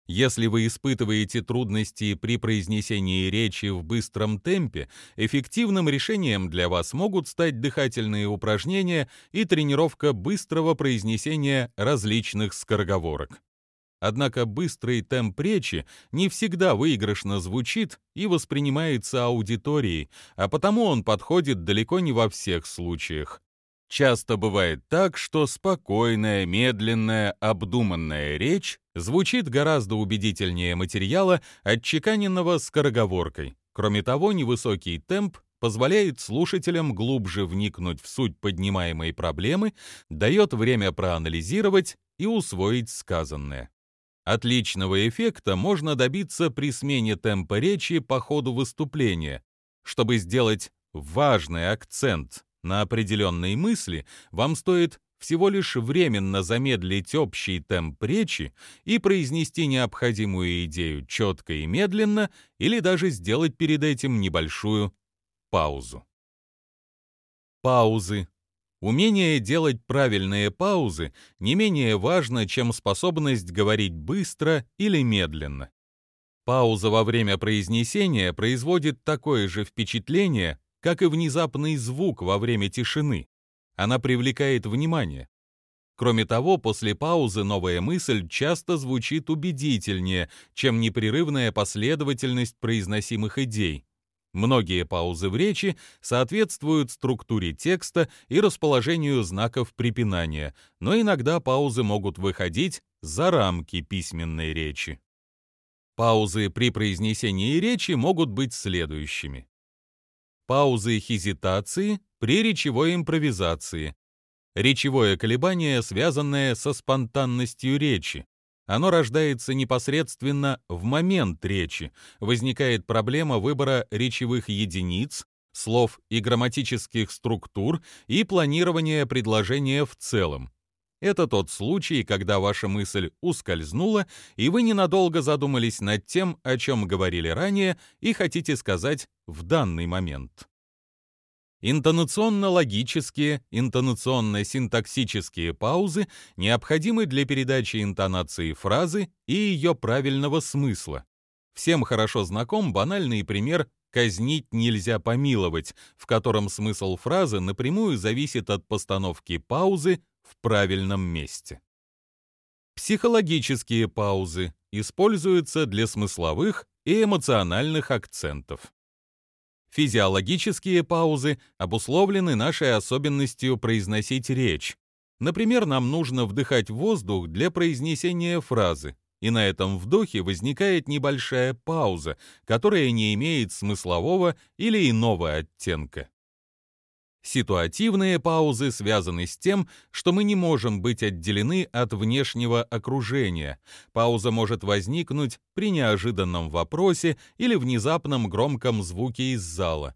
Speaker 1: Если вы испытываете трудности при произнесении речи в быстром темпе, эффективным решением для вас могут стать дыхательные упражнения и тренировка быстрого произнесения различных скороговорок. Однако быстрый темп речи не всегда выигрышно звучит и воспринимается аудиторией, а потому он подходит далеко не во всех случаях. Часто бывает так, что спокойная, медленная, обдуманная речь звучит гораздо убедительнее материала, отчеканенного скороговоркой. Кроме того, невысокий темп позволяет слушателям глубже вникнуть в суть поднимаемой проблемы, дает время проанализировать и усвоить сказанное. Отличного эффекта можно добиться при смене темпа речи по ходу выступления. Чтобы сделать важный акцент на определенные мысли, вам стоит всего лишь временно замедлить общий темп речи и произнести необходимую идею четко и медленно, или даже сделать перед этим небольшую паузу. Паузы. Умение делать правильные паузы не менее важно, чем способность говорить быстро или медленно. Пауза во время произнесения производит такое же впечатление, как и внезапный звук во время тишины. Она привлекает внимание. Кроме того, после паузы новая мысль часто звучит убедительнее, чем непрерывная последовательность произносимых идей. Многие паузы в речи соответствуют структуре текста и расположению знаков препинания, но иногда паузы могут выходить за рамки письменной речи. Паузы при произнесении речи могут быть следующими. Паузы хезитации при речевой импровизации. Речевое колебание, связанное со спонтанностью речи. Оно рождается непосредственно в момент речи. Возникает проблема выбора речевых единиц, слов и грамматических структур и планирования предложения в целом. Это тот случай, когда ваша мысль ускользнула, и вы ненадолго задумались над тем, о чем говорили ранее, и хотите сказать в данный момент. Интонационно-логические, интонационно-синтаксические паузы необходимы для передачи интонации фразы и ее правильного смысла. Всем хорошо знаком банальный пример «казнить нельзя помиловать», в котором смысл фразы напрямую зависит от постановки паузы в правильном месте. Психологические паузы используются для смысловых и эмоциональных акцентов. Физиологические паузы обусловлены нашей особенностью произносить речь. Например, нам нужно вдыхать воздух для произнесения фразы, и на этом вдохе возникает небольшая пауза, которая не имеет смыслового или иного оттенка. Ситуативные паузы связаны с тем, что мы не можем быть отделены от внешнего окружения. Пауза может возникнуть при неожиданном вопросе или внезапном громком звуке из зала.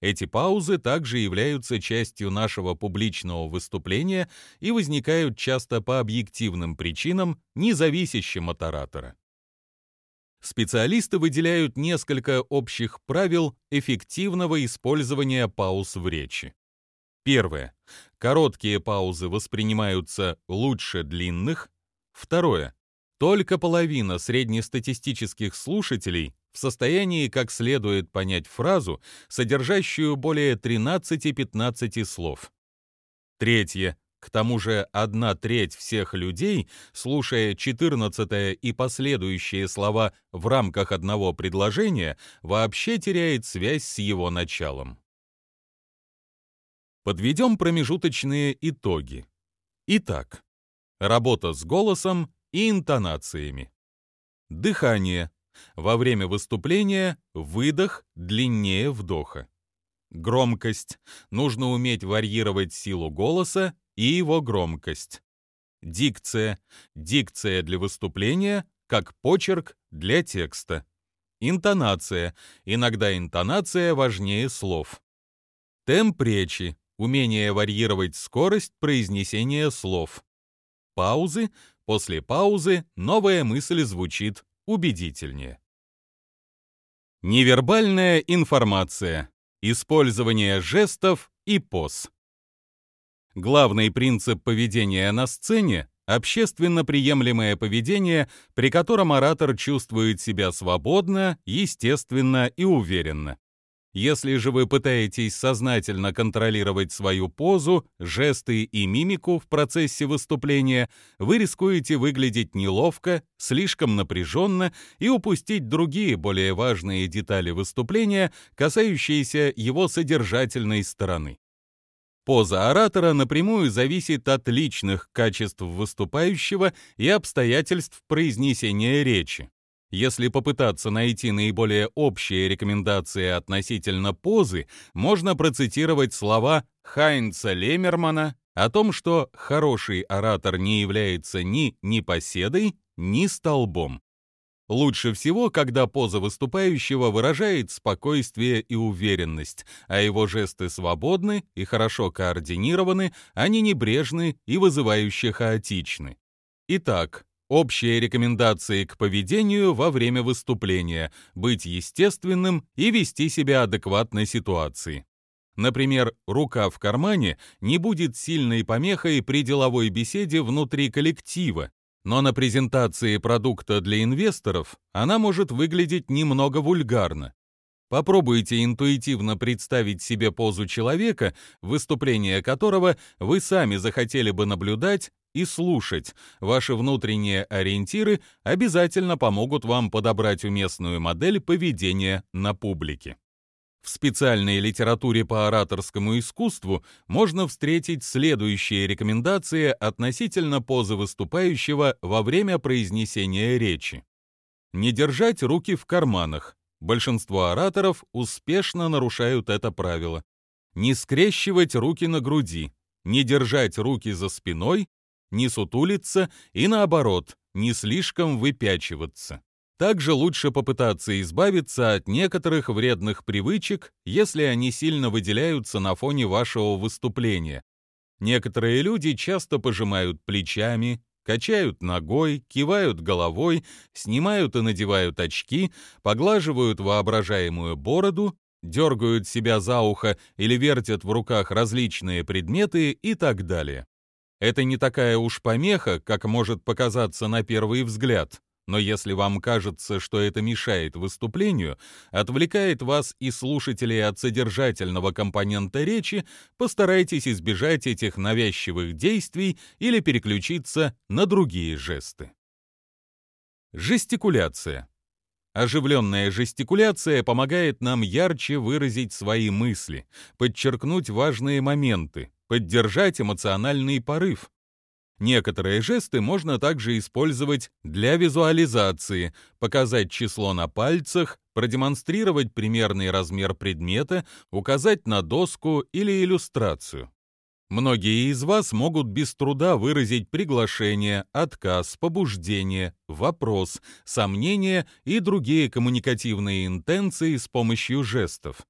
Speaker 1: Эти паузы также являются частью нашего публичного выступления и возникают часто по объективным причинам, не зависящим от оратора. Специалисты выделяют несколько общих правил эффективного использования пауз в речи. Первое. Короткие паузы воспринимаются лучше длинных. Второе. Только половина среднестатистических слушателей в состоянии как следует понять фразу, содержащую более 13-15 слов. Третье. К тому же одна треть всех людей, слушая 14 и последующие слова в рамках одного предложения, вообще теряет связь с его началом. Подведем промежуточные итоги. Итак, работа с голосом и интонациями. Дыхание. Во время выступления выдох длиннее вдоха. Громкость. Нужно уметь варьировать силу голоса и его громкость. Дикция. Дикция для выступления, как почерк для текста. Интонация. Иногда интонация важнее слов. Темп речи умение варьировать скорость произнесения слов. Паузы, после паузы новая мысль звучит убедительнее. Невербальная информация. Использование жестов и поз. Главный принцип поведения на сцене — общественно приемлемое поведение, при котором оратор чувствует себя свободно, естественно и уверенно. Если же вы пытаетесь сознательно контролировать свою позу, жесты и мимику в процессе выступления, вы рискуете выглядеть неловко, слишком напряженно и упустить другие более важные детали выступления, касающиеся его содержательной стороны. Поза оратора напрямую зависит от личных качеств выступающего и обстоятельств произнесения речи. Если попытаться найти наиболее общие рекомендации относительно позы, можно процитировать слова Хайнца Лемермана о том, что хороший оратор не является ни непоседой, ни столбом. Лучше всего, когда поза выступающего выражает спокойствие и уверенность, а его жесты свободны и хорошо координированы, а не небрежны и вызывающе хаотичны. Итак, общие рекомендации к поведению во время выступления – быть естественным и вести себя адекватной ситуации. Например, рука в кармане не будет сильной помехой при деловой беседе внутри коллектива, но на презентации продукта для инвесторов она может выглядеть немного вульгарно. Попробуйте интуитивно представить себе позу человека, выступление которого вы сами захотели бы наблюдать и слушать. Ваши внутренние ориентиры обязательно помогут вам подобрать уместную модель поведения на публике. В специальной литературе по ораторскому искусству можно встретить следующие рекомендации относительно позы выступающего во время произнесения речи. Не держать руки в карманах. Большинство ораторов успешно нарушают это правило. Не скрещивать руки на груди, не держать руки за спиной, не сутулиться и наоборот, не слишком выпячиваться. Также лучше попытаться избавиться от некоторых вредных привычек, если они сильно выделяются на фоне вашего выступления. Некоторые люди часто пожимают плечами, качают ногой, кивают головой, снимают и надевают очки, поглаживают воображаемую бороду, дергают себя за ухо или вертят в руках различные предметы и так далее. Это не такая уж помеха, как может показаться на первый взгляд. Но если вам кажется, что это мешает выступлению, отвлекает вас и слушателей от содержательного компонента речи, постарайтесь избежать этих навязчивых действий или переключиться на другие жесты. Жестикуляция. Оживленная жестикуляция помогает нам ярче выразить свои мысли, подчеркнуть важные моменты, поддержать эмоциональный порыв. Некоторые жесты можно также использовать для визуализации, показать число на пальцах, продемонстрировать примерный размер предмета, указать на доску или иллюстрацию. Многие из вас могут без труда выразить приглашение, отказ, побуждение, вопрос, сомнение и другие коммуникативные интенции с помощью жестов.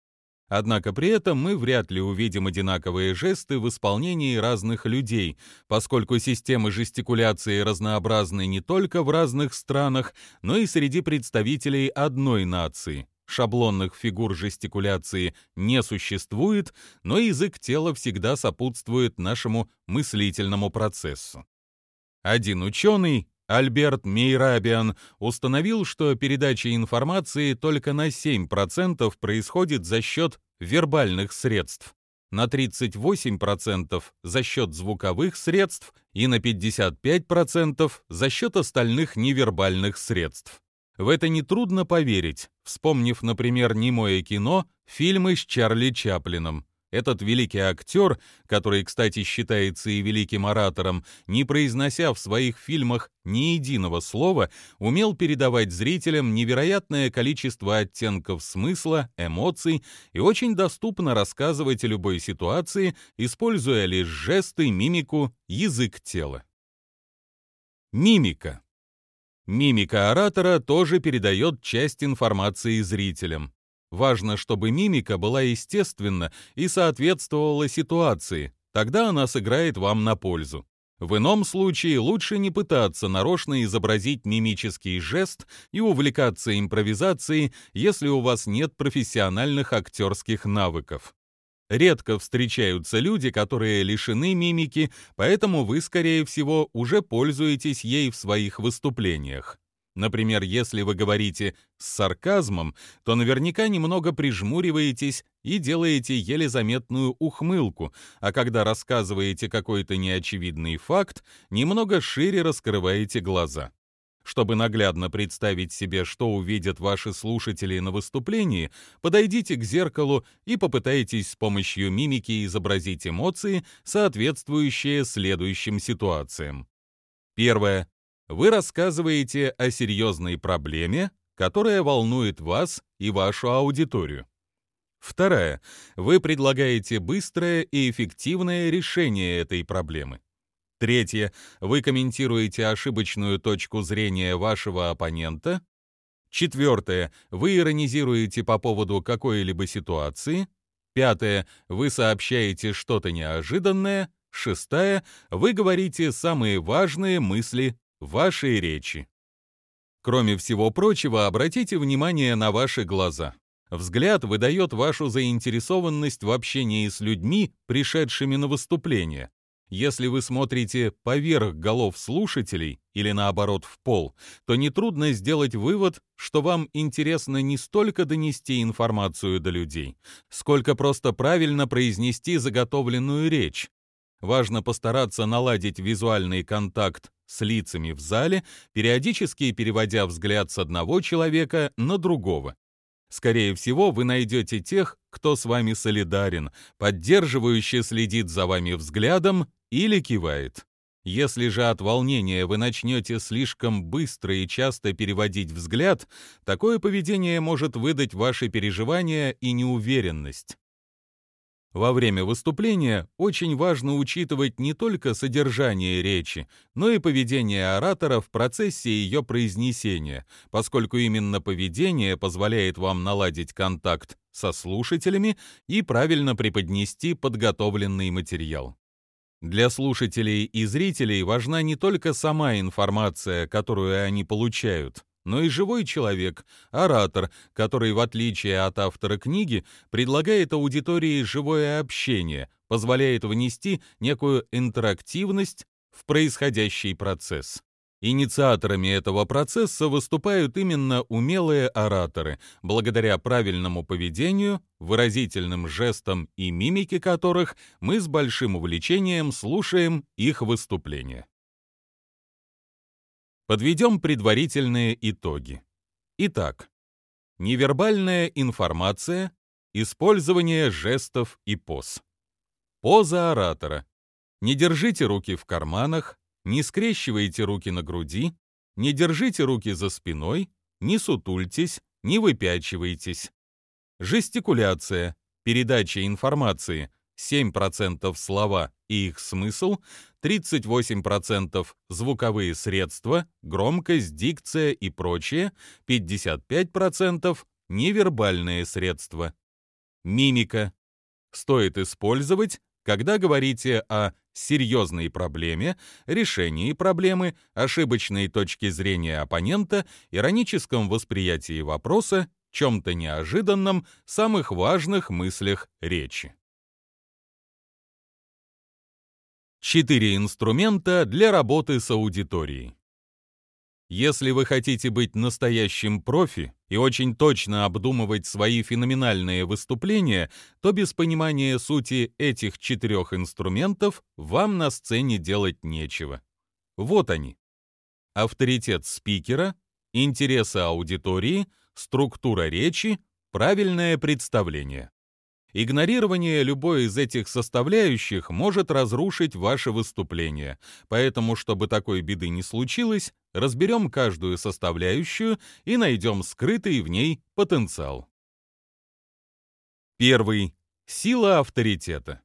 Speaker 1: Однако при этом мы вряд ли увидим одинаковые жесты в исполнении разных людей, поскольку системы жестикуляции разнообразны не только в разных странах, но и среди представителей одной нации. Шаблонных фигур жестикуляции не существует, но язык тела всегда сопутствует нашему мыслительному процессу. Один ученый, Альберт Мейрабиан установил, что передача информации только на 7% происходит за счет вербальных средств, на 38% за счет звуковых средств и на 55% за счет остальных невербальных средств. В это нетрудно поверить, вспомнив, например, немое кино, фильмы с Чарли Чаплином. Этот великий актер, который, кстати, считается и великим оратором, не произнося в своих фильмах ни единого слова, умел передавать зрителям невероятное количество оттенков смысла, эмоций и очень доступно рассказывать о любой ситуации, используя лишь жесты, мимику, язык тела. Мимика. Мимика оратора тоже передает часть информации зрителям. Важно, чтобы мимика была естественна и соответствовала ситуации, тогда она сыграет вам на пользу. В ином случае лучше не пытаться нарочно изобразить мимический жест и увлекаться импровизацией, если у вас нет профессиональных актерских навыков. Редко встречаются люди, которые лишены мимики, поэтому вы, скорее всего, уже пользуетесь ей в своих выступлениях. Например, если вы говорите с сарказмом, то наверняка немного прижмуриваетесь и делаете еле заметную ухмылку, а когда рассказываете какой-то неочевидный факт, немного шире раскрываете глаза. Чтобы наглядно представить себе, что увидят ваши слушатели на выступлении, подойдите к зеркалу и попытайтесь с помощью мимики изобразить эмоции, соответствующие следующим ситуациям. Первое. Вы рассказываете о серьезной проблеме, которая волнует вас и вашу аудиторию. Вторая. Вы предлагаете быстрое и эффективное решение этой проблемы. Третье. Вы комментируете ошибочную точку зрения вашего оппонента. Четвертое. Вы иронизируете по поводу какой-либо ситуации. Пятое. Вы сообщаете что-то неожиданное. Шестая. Вы говорите самые важные мысли вашей речи. Кроме всего прочего, обратите внимание на ваши глаза. Взгляд выдает вашу заинтересованность в общении с людьми, пришедшими на выступление. Если вы смотрите поверх голов слушателей или наоборот в пол, то нетрудно сделать вывод, что вам интересно не столько донести информацию до людей, сколько просто правильно произнести заготовленную речь. Важно постараться наладить визуальный контакт с лицами в зале, периодически переводя взгляд с одного человека на другого. Скорее всего, вы найдете тех, кто с вами солидарен, поддерживающе следит за вами взглядом или кивает. Если же от волнения вы начнете слишком быстро и часто переводить взгляд, такое поведение может выдать ваши переживания и неуверенность. Во время выступления очень важно учитывать не только содержание речи, но и поведение оратора в процессе ее произнесения, поскольку именно поведение позволяет вам наладить контакт со слушателями и правильно преподнести подготовленный материал. Для слушателей и зрителей важна не только сама информация, которую они получают, но и живой человек, оратор, который, в отличие от автора книги, предлагает аудитории живое общение, позволяет внести некую интерактивность в происходящий процесс. Инициаторами этого процесса выступают именно умелые ораторы, благодаря правильному поведению, выразительным жестам и мимике которых мы с большим увлечением слушаем их выступления. Подведем предварительные итоги. Итак, невербальная информация, использование жестов и поз. Поза оратора. Не держите руки в карманах, не скрещивайте руки на груди, не держите руки за спиной, не сутультесь, не выпячивайтесь. Жестикуляция, передача информации, 7% слова и их смысл, 38% звуковые средства, громкость, дикция и прочее, 55% невербальные средства. Мимика. Стоит использовать, когда говорите о серьезной проблеме, решении проблемы, ошибочной точке зрения оппонента, ироническом восприятии вопроса, чем-то неожиданном, самых важных мыслях речи. Четыре инструмента для работы с аудиторией. Если вы хотите быть настоящим профи и очень точно обдумывать свои феноменальные выступления, то без понимания сути этих четырех инструментов вам на сцене делать нечего. Вот они. Авторитет спикера, интересы аудитории, структура речи, правильное представление. Игнорирование любой из этих составляющих может разрушить ваше выступление, поэтому, чтобы такой беды не случилось, разберем каждую составляющую и найдем скрытый в ней потенциал. Первый. Сила авторитета.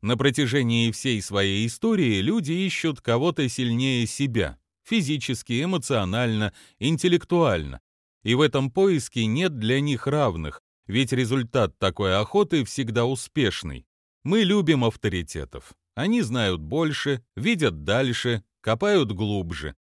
Speaker 1: На протяжении всей своей истории люди ищут кого-то сильнее себя, физически, эмоционально, интеллектуально. И в этом поиске нет для них равных, ведь результат такой охоты всегда успешный. Мы любим авторитетов. Они знают больше, видят дальше, копают глубже.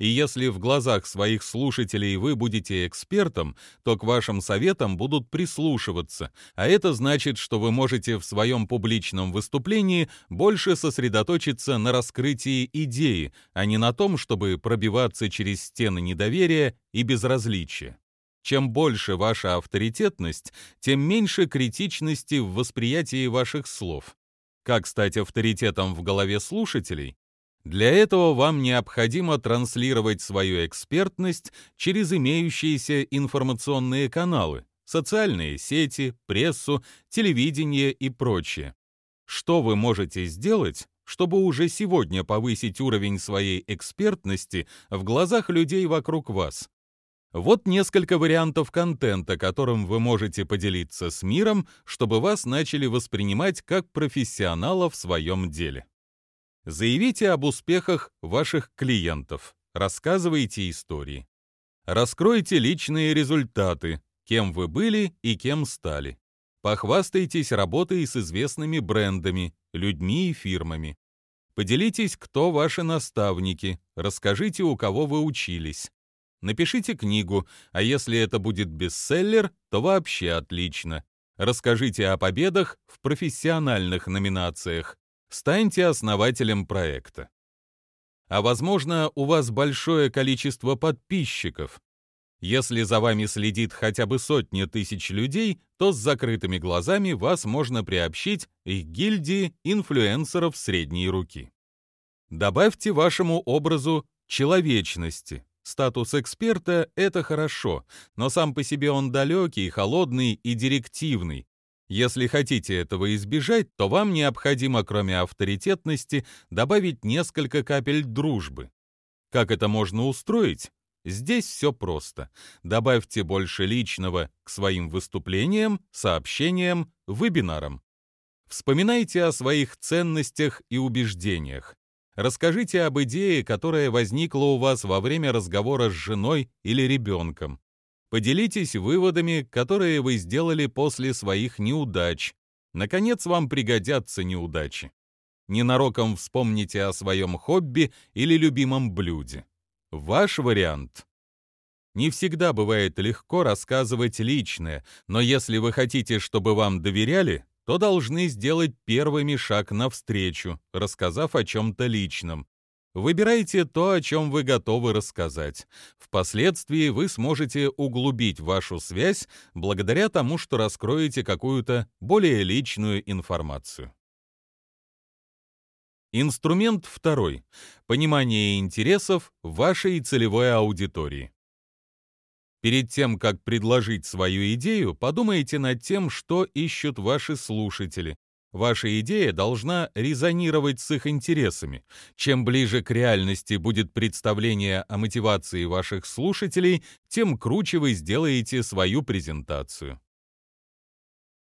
Speaker 1: И если в глазах своих слушателей вы будете экспертом, то к вашим советам будут прислушиваться, а это значит, что вы можете в своем публичном выступлении больше сосредоточиться на раскрытии идеи, а не на том, чтобы пробиваться через стены недоверия и безразличия. Чем больше ваша авторитетность, тем меньше критичности в восприятии ваших слов. Как стать авторитетом в голове слушателей? Для этого вам необходимо транслировать свою экспертность через имеющиеся информационные каналы, социальные сети, прессу, телевидение и прочее. Что вы можете сделать, чтобы уже сегодня повысить уровень своей экспертности в глазах людей вокруг вас? Вот несколько вариантов контента, которым вы можете поделиться с миром, чтобы вас начали воспринимать как профессионала в своем деле. Заявите об успехах ваших клиентов, рассказывайте истории. Раскройте личные результаты, кем вы были и кем стали. Похвастайтесь работой с известными брендами, людьми и фирмами. Поделитесь, кто ваши наставники, расскажите, у кого вы учились. Напишите книгу, а если это будет бестселлер, то вообще отлично. Расскажите о победах в профессиональных номинациях. Станьте основателем проекта. А возможно, у вас большое количество подписчиков. Если за вами следит хотя бы сотня тысяч людей, то с закрытыми глазами вас можно приобщить к гильдии инфлюенсеров средней руки. Добавьте вашему образу человечности. Статус эксперта — это хорошо, но сам по себе он далекий, холодный и директивный. Если хотите этого избежать, то вам необходимо, кроме авторитетности, добавить несколько капель дружбы. Как это можно устроить? Здесь все просто. Добавьте больше личного к своим выступлениям, сообщениям, вебинарам. Вспоминайте о своих ценностях и убеждениях. Расскажите об идее, которая возникла у вас во время разговора с женой или ребенком. Поделитесь выводами, которые вы сделали после своих неудач. Наконец, вам пригодятся неудачи. Ненароком вспомните о своем хобби или любимом блюде. Ваш вариант. Не всегда бывает легко рассказывать личное, но если вы хотите, чтобы вам доверяли, то должны сделать первыми шаг навстречу, рассказав о чем-то личном. Выбирайте то, о чем вы готовы рассказать. Впоследствии вы сможете углубить вашу связь благодаря тому, что раскроете какую-то более личную информацию. Инструмент второй. Понимание интересов вашей целевой аудитории. Перед тем, как предложить свою идею, подумайте над тем, что ищут ваши слушатели. Ваша идея должна резонировать с их интересами. Чем ближе к реальности будет представление о мотивации ваших слушателей, тем круче вы сделаете свою презентацию.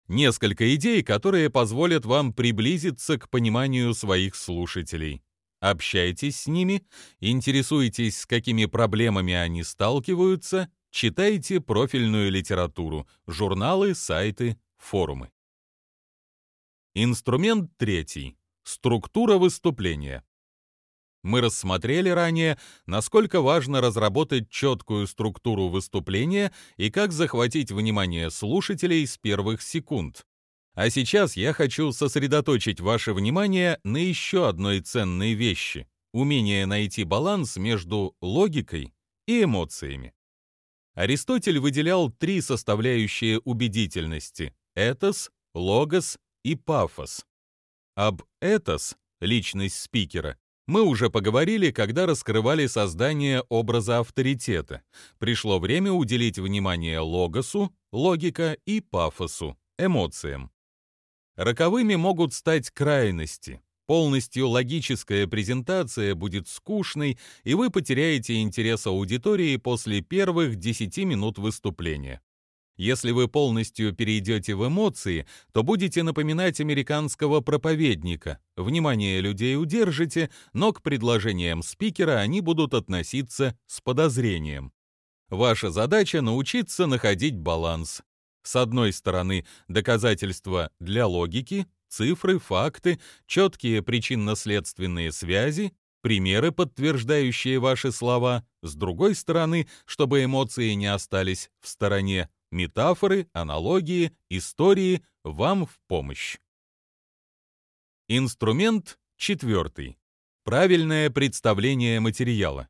Speaker 1: Несколько идей, которые позволят вам приблизиться к пониманию своих слушателей. Общайтесь с ними, интересуйтесь, с какими проблемами они сталкиваются, Читайте профильную литературу, журналы, сайты, форумы. Инструмент третий. Структура выступления. Мы рассмотрели ранее, насколько важно разработать четкую структуру выступления и как захватить внимание слушателей с первых секунд. А сейчас я хочу сосредоточить ваше внимание на еще одной ценной вещи — умение найти баланс между логикой и эмоциями. Аристотель выделял три составляющие убедительности – этос, логос и пафос. Об этос, личность спикера, мы уже поговорили, когда раскрывали создание образа авторитета. Пришло время уделить внимание логосу, логика и пафосу, эмоциям. Роковыми могут стать крайности, Полностью логическая презентация будет скучной, и вы потеряете интерес аудитории после первых 10 минут выступления. Если вы полностью перейдете в эмоции, то будете напоминать американского проповедника. Внимание людей удержите, но к предложениям спикера они будут относиться с подозрением. Ваша задача — научиться находить баланс. С одной стороны, доказательства для логики, цифры, факты, четкие причинно-следственные связи, примеры, подтверждающие ваши слова, с другой стороны, чтобы эмоции не остались в стороне, метафоры, аналогии, истории вам в помощь. Инструмент четвертый. Правильное представление материала.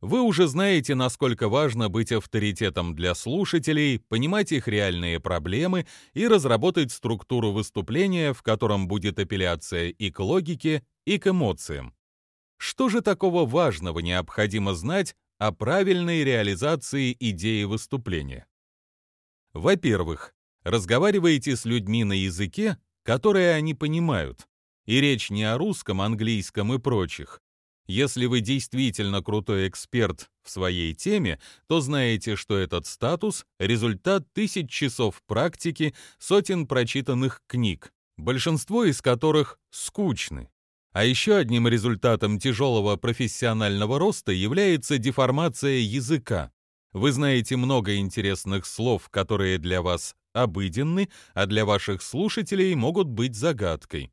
Speaker 1: Вы уже знаете, насколько важно быть авторитетом для слушателей, понимать их реальные проблемы и разработать структуру выступления, в котором будет апелляция и к логике, и к эмоциям. Что же такого важного необходимо знать о правильной реализации идеи выступления? Во-первых, разговаривайте с людьми на языке, который они понимают. И речь не о русском, английском и прочих, если вы действительно крутой эксперт в своей теме, то знаете, что этот статус — результат тысяч часов практики, сотен прочитанных книг, большинство из которых скучны. А еще одним результатом тяжелого профессионального роста является деформация языка. Вы знаете много интересных слов, которые для вас обыденны, а для ваших слушателей могут быть загадкой.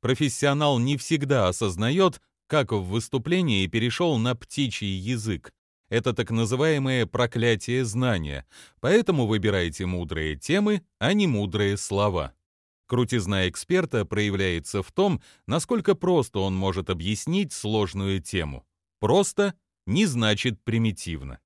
Speaker 1: Профессионал не всегда осознает, как в выступлении перешел на птичий язык. Это так называемое проклятие знания, поэтому выбирайте мудрые темы, а не мудрые слова. Крутизна эксперта проявляется в том, насколько просто он может объяснить сложную тему. Просто не значит примитивно.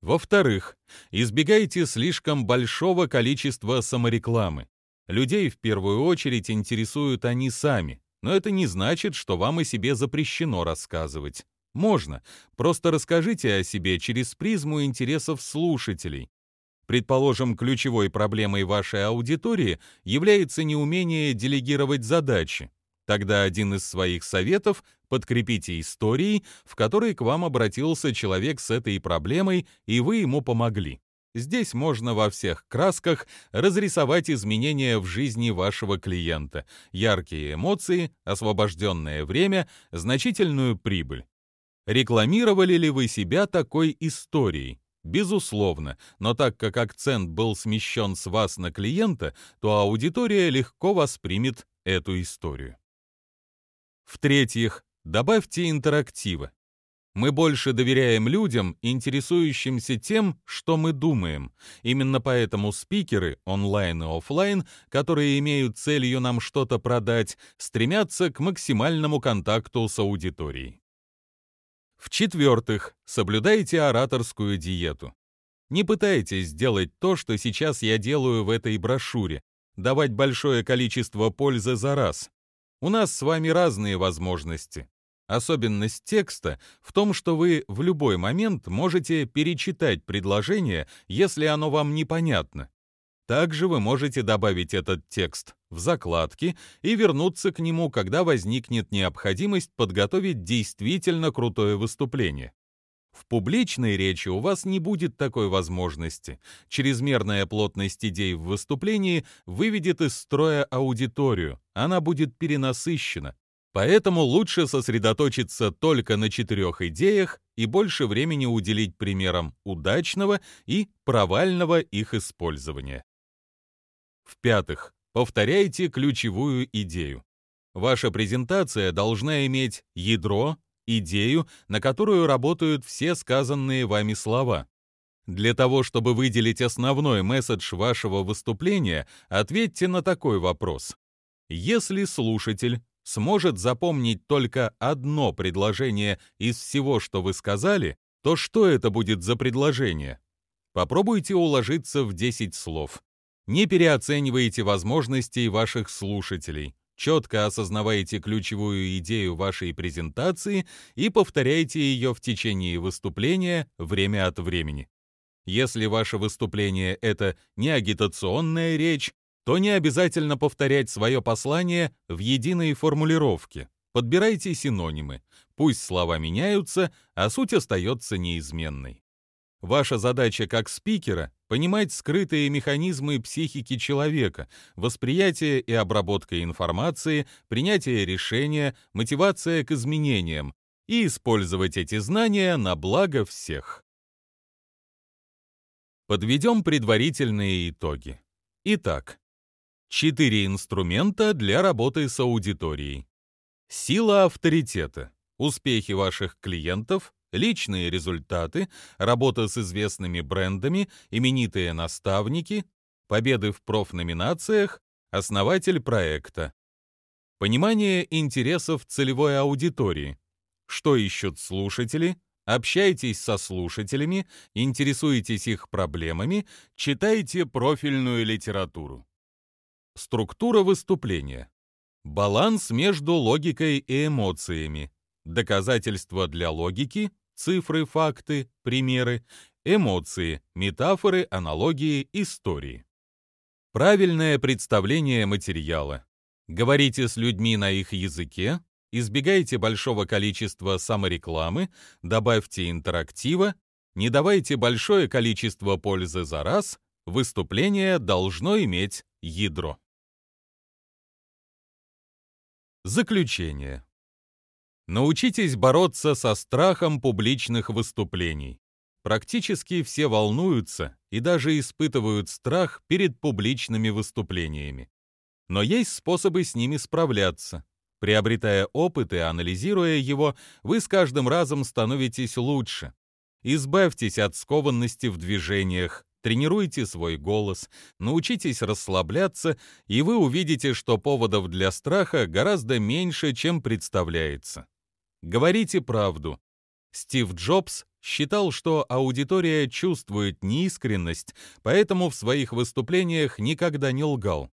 Speaker 1: Во-вторых, избегайте слишком большого количества саморекламы. Людей в первую очередь интересуют они сами, но это не значит, что вам о себе запрещено рассказывать. Можно, просто расскажите о себе через призму интересов слушателей. Предположим, ключевой проблемой вашей аудитории является неумение делегировать задачи. Тогда один из своих советов подкрепите историей, в которой к вам обратился человек с этой проблемой, и вы ему помогли. Здесь можно во всех красках разрисовать изменения в жизни вашего клиента, яркие эмоции, освобожденное время, значительную прибыль. Рекламировали ли вы себя такой историей? Безусловно, но так как акцент был смещен с вас на клиента, то аудитория легко воспримет эту историю. В-третьих, добавьте интерактива. Мы больше доверяем людям, интересующимся тем, что мы думаем. Именно поэтому спикеры, онлайн и офлайн, которые имеют целью нам что-то продать, стремятся к максимальному контакту с аудиторией. В-четвертых, соблюдайте ораторскую диету. Не пытайтесь сделать то, что сейчас я делаю в этой брошюре, давать большое количество пользы за раз. У нас с вами разные возможности. Особенность текста в том, что вы в любой момент можете перечитать предложение, если оно вам непонятно. Также вы можете добавить этот текст в закладки и вернуться к нему, когда возникнет необходимость подготовить действительно крутое выступление. В публичной речи у вас не будет такой возможности. Чрезмерная плотность идей в выступлении выведет из строя аудиторию, она будет перенасыщена. Поэтому лучше сосредоточиться только на четырех идеях и больше времени уделить примерам удачного и провального их использования. В-пятых, повторяйте ключевую идею. Ваша презентация должна иметь ядро, идею, на которую работают все сказанные вами слова. Для того, чтобы выделить основной месседж вашего выступления, ответьте на такой вопрос. Если слушатель сможет запомнить только одно предложение из всего, что вы сказали, то что это будет за предложение? Попробуйте уложиться в 10 слов. Не переоценивайте возможностей ваших слушателей четко осознавайте ключевую идею вашей презентации и повторяйте ее в течение выступления время от времени. Если ваше выступление — это не агитационная речь, то не обязательно повторять свое послание в единой формулировке. Подбирайте синонимы. Пусть слова меняются, а суть остается неизменной. Ваша задача как спикера — понимать скрытые механизмы психики человека, восприятие и обработка информации, принятие решения, мотивация к изменениям и использовать эти знания на благо всех. Подведем предварительные итоги. Итак, четыре инструмента для работы с аудиторией. Сила авторитета, успехи ваших клиентов, личные результаты, работа с известными брендами, именитые наставники, победы в профноминациях, основатель проекта. Понимание интересов целевой аудитории. Что ищут слушатели? Общайтесь со слушателями, интересуйтесь их проблемами, читайте профильную литературу. Структура выступления. Баланс между логикой и эмоциями. Доказательства для логики, цифры, факты, примеры, эмоции, метафоры, аналогии, истории. Правильное представление материала. Говорите с людьми на их языке, избегайте большого количества саморекламы, добавьте интерактива, не давайте большое количество пользы за раз, выступление должно иметь ядро. Заключение. Научитесь бороться со страхом публичных выступлений. Практически все волнуются и даже испытывают страх перед публичными выступлениями. Но есть способы с ними справляться. Приобретая опыт и анализируя его, вы с каждым разом становитесь лучше. Избавьтесь от скованности в движениях, тренируйте свой голос, научитесь расслабляться, и вы увидите, что поводов для страха гораздо меньше, чем представляется. Говорите правду. Стив Джобс считал, что аудитория чувствует неискренность, поэтому в своих выступлениях никогда не лгал.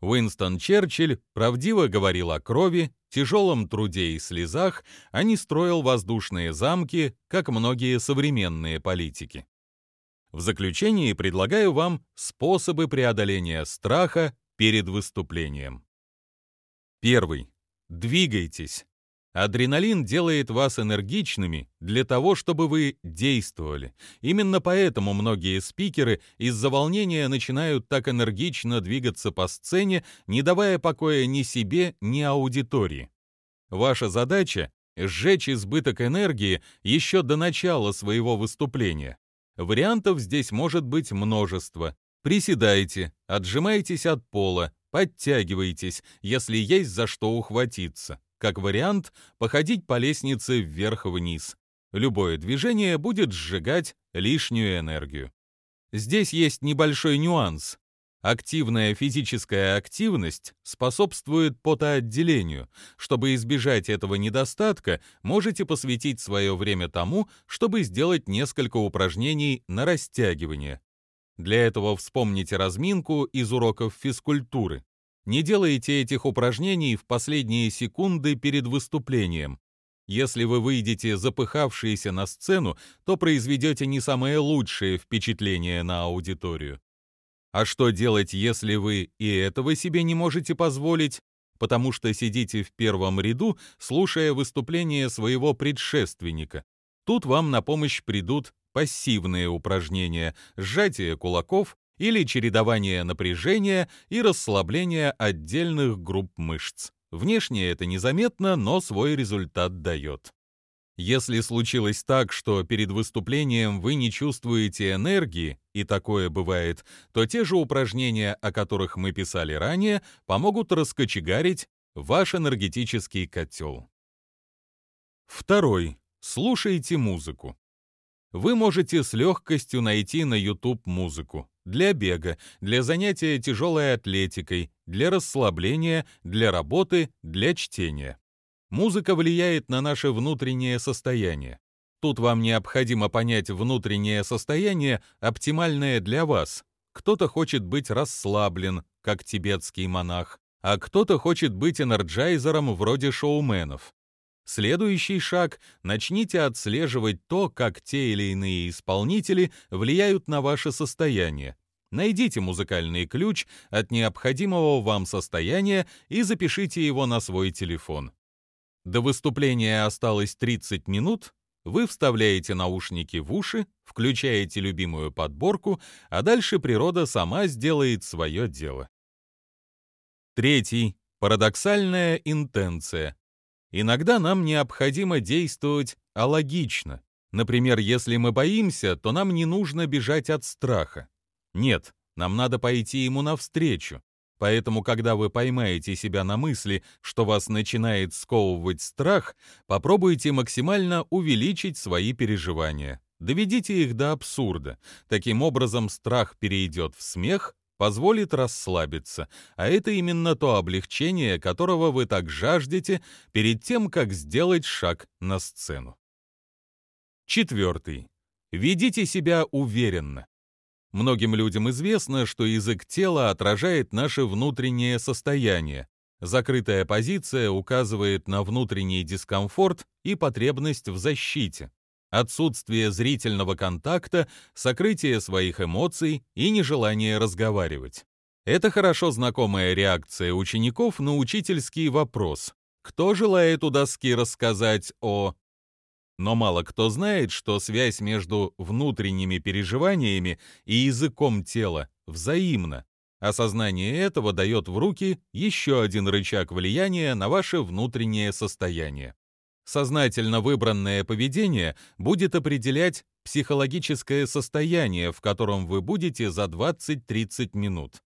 Speaker 1: Уинстон Черчилль правдиво говорил о крови, тяжелом труде и слезах, а не строил воздушные замки, как многие современные политики. В заключении предлагаю вам способы преодоления страха перед выступлением. Первый. Двигайтесь. Адреналин делает вас энергичными для того, чтобы вы действовали. Именно поэтому многие спикеры из-за волнения начинают так энергично двигаться по сцене, не давая покоя ни себе, ни аудитории. Ваша задача — сжечь избыток энергии еще до начала своего выступления. Вариантов здесь может быть множество. Приседайте, отжимайтесь от пола, подтягивайтесь, если есть за что ухватиться. Как вариант, походить по лестнице вверх-вниз. Любое движение будет сжигать лишнюю энергию. Здесь есть небольшой нюанс. Активная физическая активность способствует потоотделению. Чтобы избежать этого недостатка, можете посвятить свое время тому, чтобы сделать несколько упражнений на растягивание. Для этого вспомните разминку из уроков физкультуры. Не делайте этих упражнений в последние секунды перед выступлением. Если вы выйдете запыхавшиеся на сцену, то произведете не самое лучшее впечатление на аудиторию. А что делать, если вы и этого себе не можете позволить, потому что сидите в первом ряду, слушая выступление своего предшественника? Тут вам на помощь придут пассивные упражнения, сжатие кулаков, или чередование напряжения и расслабления отдельных групп мышц. Внешне это незаметно, но свой результат дает. Если случилось так, что перед выступлением вы не чувствуете энергии, и такое бывает, то те же упражнения, о которых мы писали ранее, помогут раскочегарить ваш энергетический котел. Второй. Слушайте музыку. Вы можете с легкостью найти на YouTube музыку для бега, для занятия тяжелой атлетикой, для расслабления, для работы, для чтения. Музыка влияет на наше внутреннее состояние. Тут вам необходимо понять внутреннее состояние, оптимальное для вас. Кто-то хочет быть расслаблен, как тибетский монах, а кто-то хочет быть энерджайзером вроде шоуменов. Следующий шаг – начните отслеживать то, как те или иные исполнители влияют на ваше состояние. Найдите музыкальный ключ от необходимого вам состояния и запишите его на свой телефон. До выступления осталось 30 минут, вы вставляете наушники в уши, включаете любимую подборку, а дальше природа сама сделает свое дело. Третий. Парадоксальная интенция. Иногда нам необходимо действовать алогично. Например, если мы боимся, то нам не нужно бежать от страха. Нет, нам надо пойти ему навстречу. Поэтому, когда вы поймаете себя на мысли, что вас начинает сковывать страх, попробуйте максимально увеличить свои переживания. Доведите их до абсурда. Таким образом, страх перейдет в смех, позволит расслабиться, а это именно то облегчение, которого вы так жаждете перед тем, как сделать шаг на сцену. Четвертый. Ведите себя уверенно. Многим людям известно, что язык тела отражает наше внутреннее состояние. Закрытая позиция указывает на внутренний дискомфорт и потребность в защите отсутствие зрительного контакта, сокрытие своих эмоций и нежелание разговаривать. Это хорошо знакомая реакция учеников на учительский вопрос «Кто желает у доски рассказать о...» Но мало кто знает, что связь между внутренними переживаниями и языком тела взаимна. Осознание этого дает в руки еще один рычаг влияния на ваше внутреннее состояние. Сознательно выбранное поведение будет определять психологическое состояние, в котором вы будете за 20-30 минут.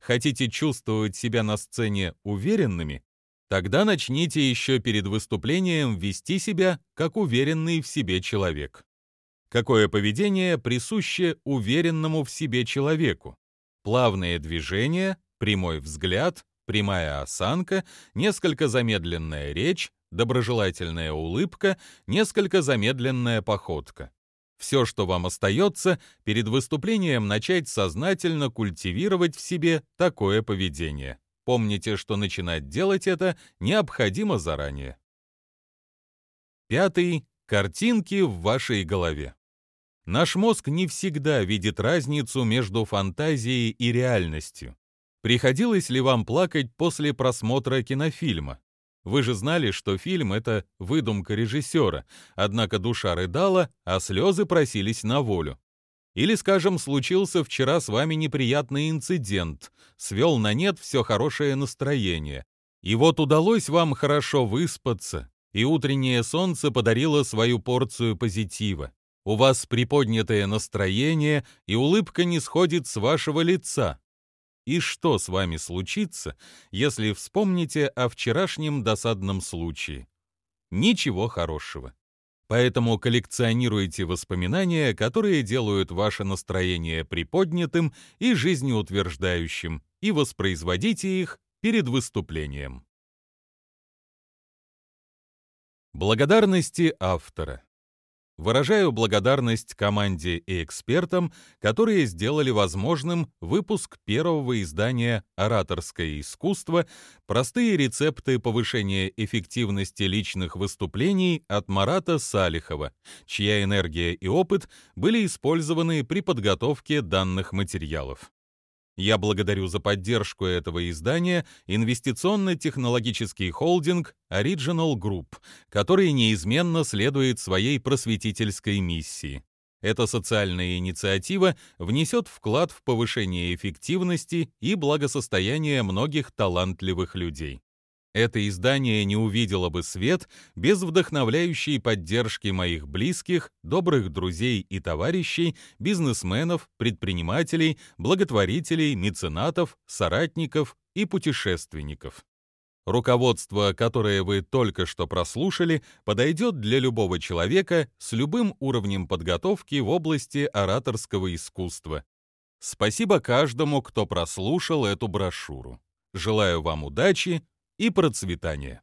Speaker 1: Хотите чувствовать себя на сцене уверенными? Тогда начните еще перед выступлением вести себя как уверенный в себе человек. Какое поведение присуще уверенному в себе человеку? Плавные движения, прямой взгляд, прямая осанка, несколько замедленная речь, доброжелательная улыбка, несколько замедленная походка. Все, что вам остается, перед выступлением начать сознательно культивировать в себе такое поведение. Помните, что начинать делать это необходимо заранее. Пятый. Картинки в вашей голове. Наш мозг не всегда видит разницу между фантазией и реальностью. Приходилось ли вам плакать после просмотра кинофильма? Вы же знали, что фильм — это выдумка режиссера, однако душа рыдала, а слезы просились на волю. Или, скажем, случился вчера с вами неприятный инцидент, свел на нет все хорошее настроение. И вот удалось вам хорошо выспаться, и утреннее солнце подарило свою порцию позитива. У вас приподнятое настроение, и улыбка не сходит с вашего лица. И что с вами случится, если вспомните о вчерашнем досадном случае? Ничего хорошего. Поэтому коллекционируйте воспоминания, которые делают ваше настроение приподнятым и жизнеутверждающим, и воспроизводите их перед выступлением. Благодарности автора. Выражаю благодарность команде и экспертам, которые сделали возможным выпуск первого издания «Ораторское искусство. Простые рецепты повышения эффективности личных выступлений» от Марата Салихова, чья энергия и опыт были использованы при подготовке данных материалов. Я благодарю за поддержку этого издания инвестиционно-технологический холдинг Original Group, который неизменно следует своей просветительской миссии. Эта социальная инициатива внесет вклад в повышение эффективности и благосостояния многих талантливых людей. Это издание не увидело бы свет без вдохновляющей поддержки моих близких, добрых друзей и товарищей, бизнесменов, предпринимателей, благотворителей, меценатов, соратников и путешественников. Руководство, которое вы только что прослушали, подойдет для любого человека с любым уровнем подготовки в области ораторского искусства. Спасибо каждому, кто прослушал эту брошюру. Желаю вам удачи и процветания.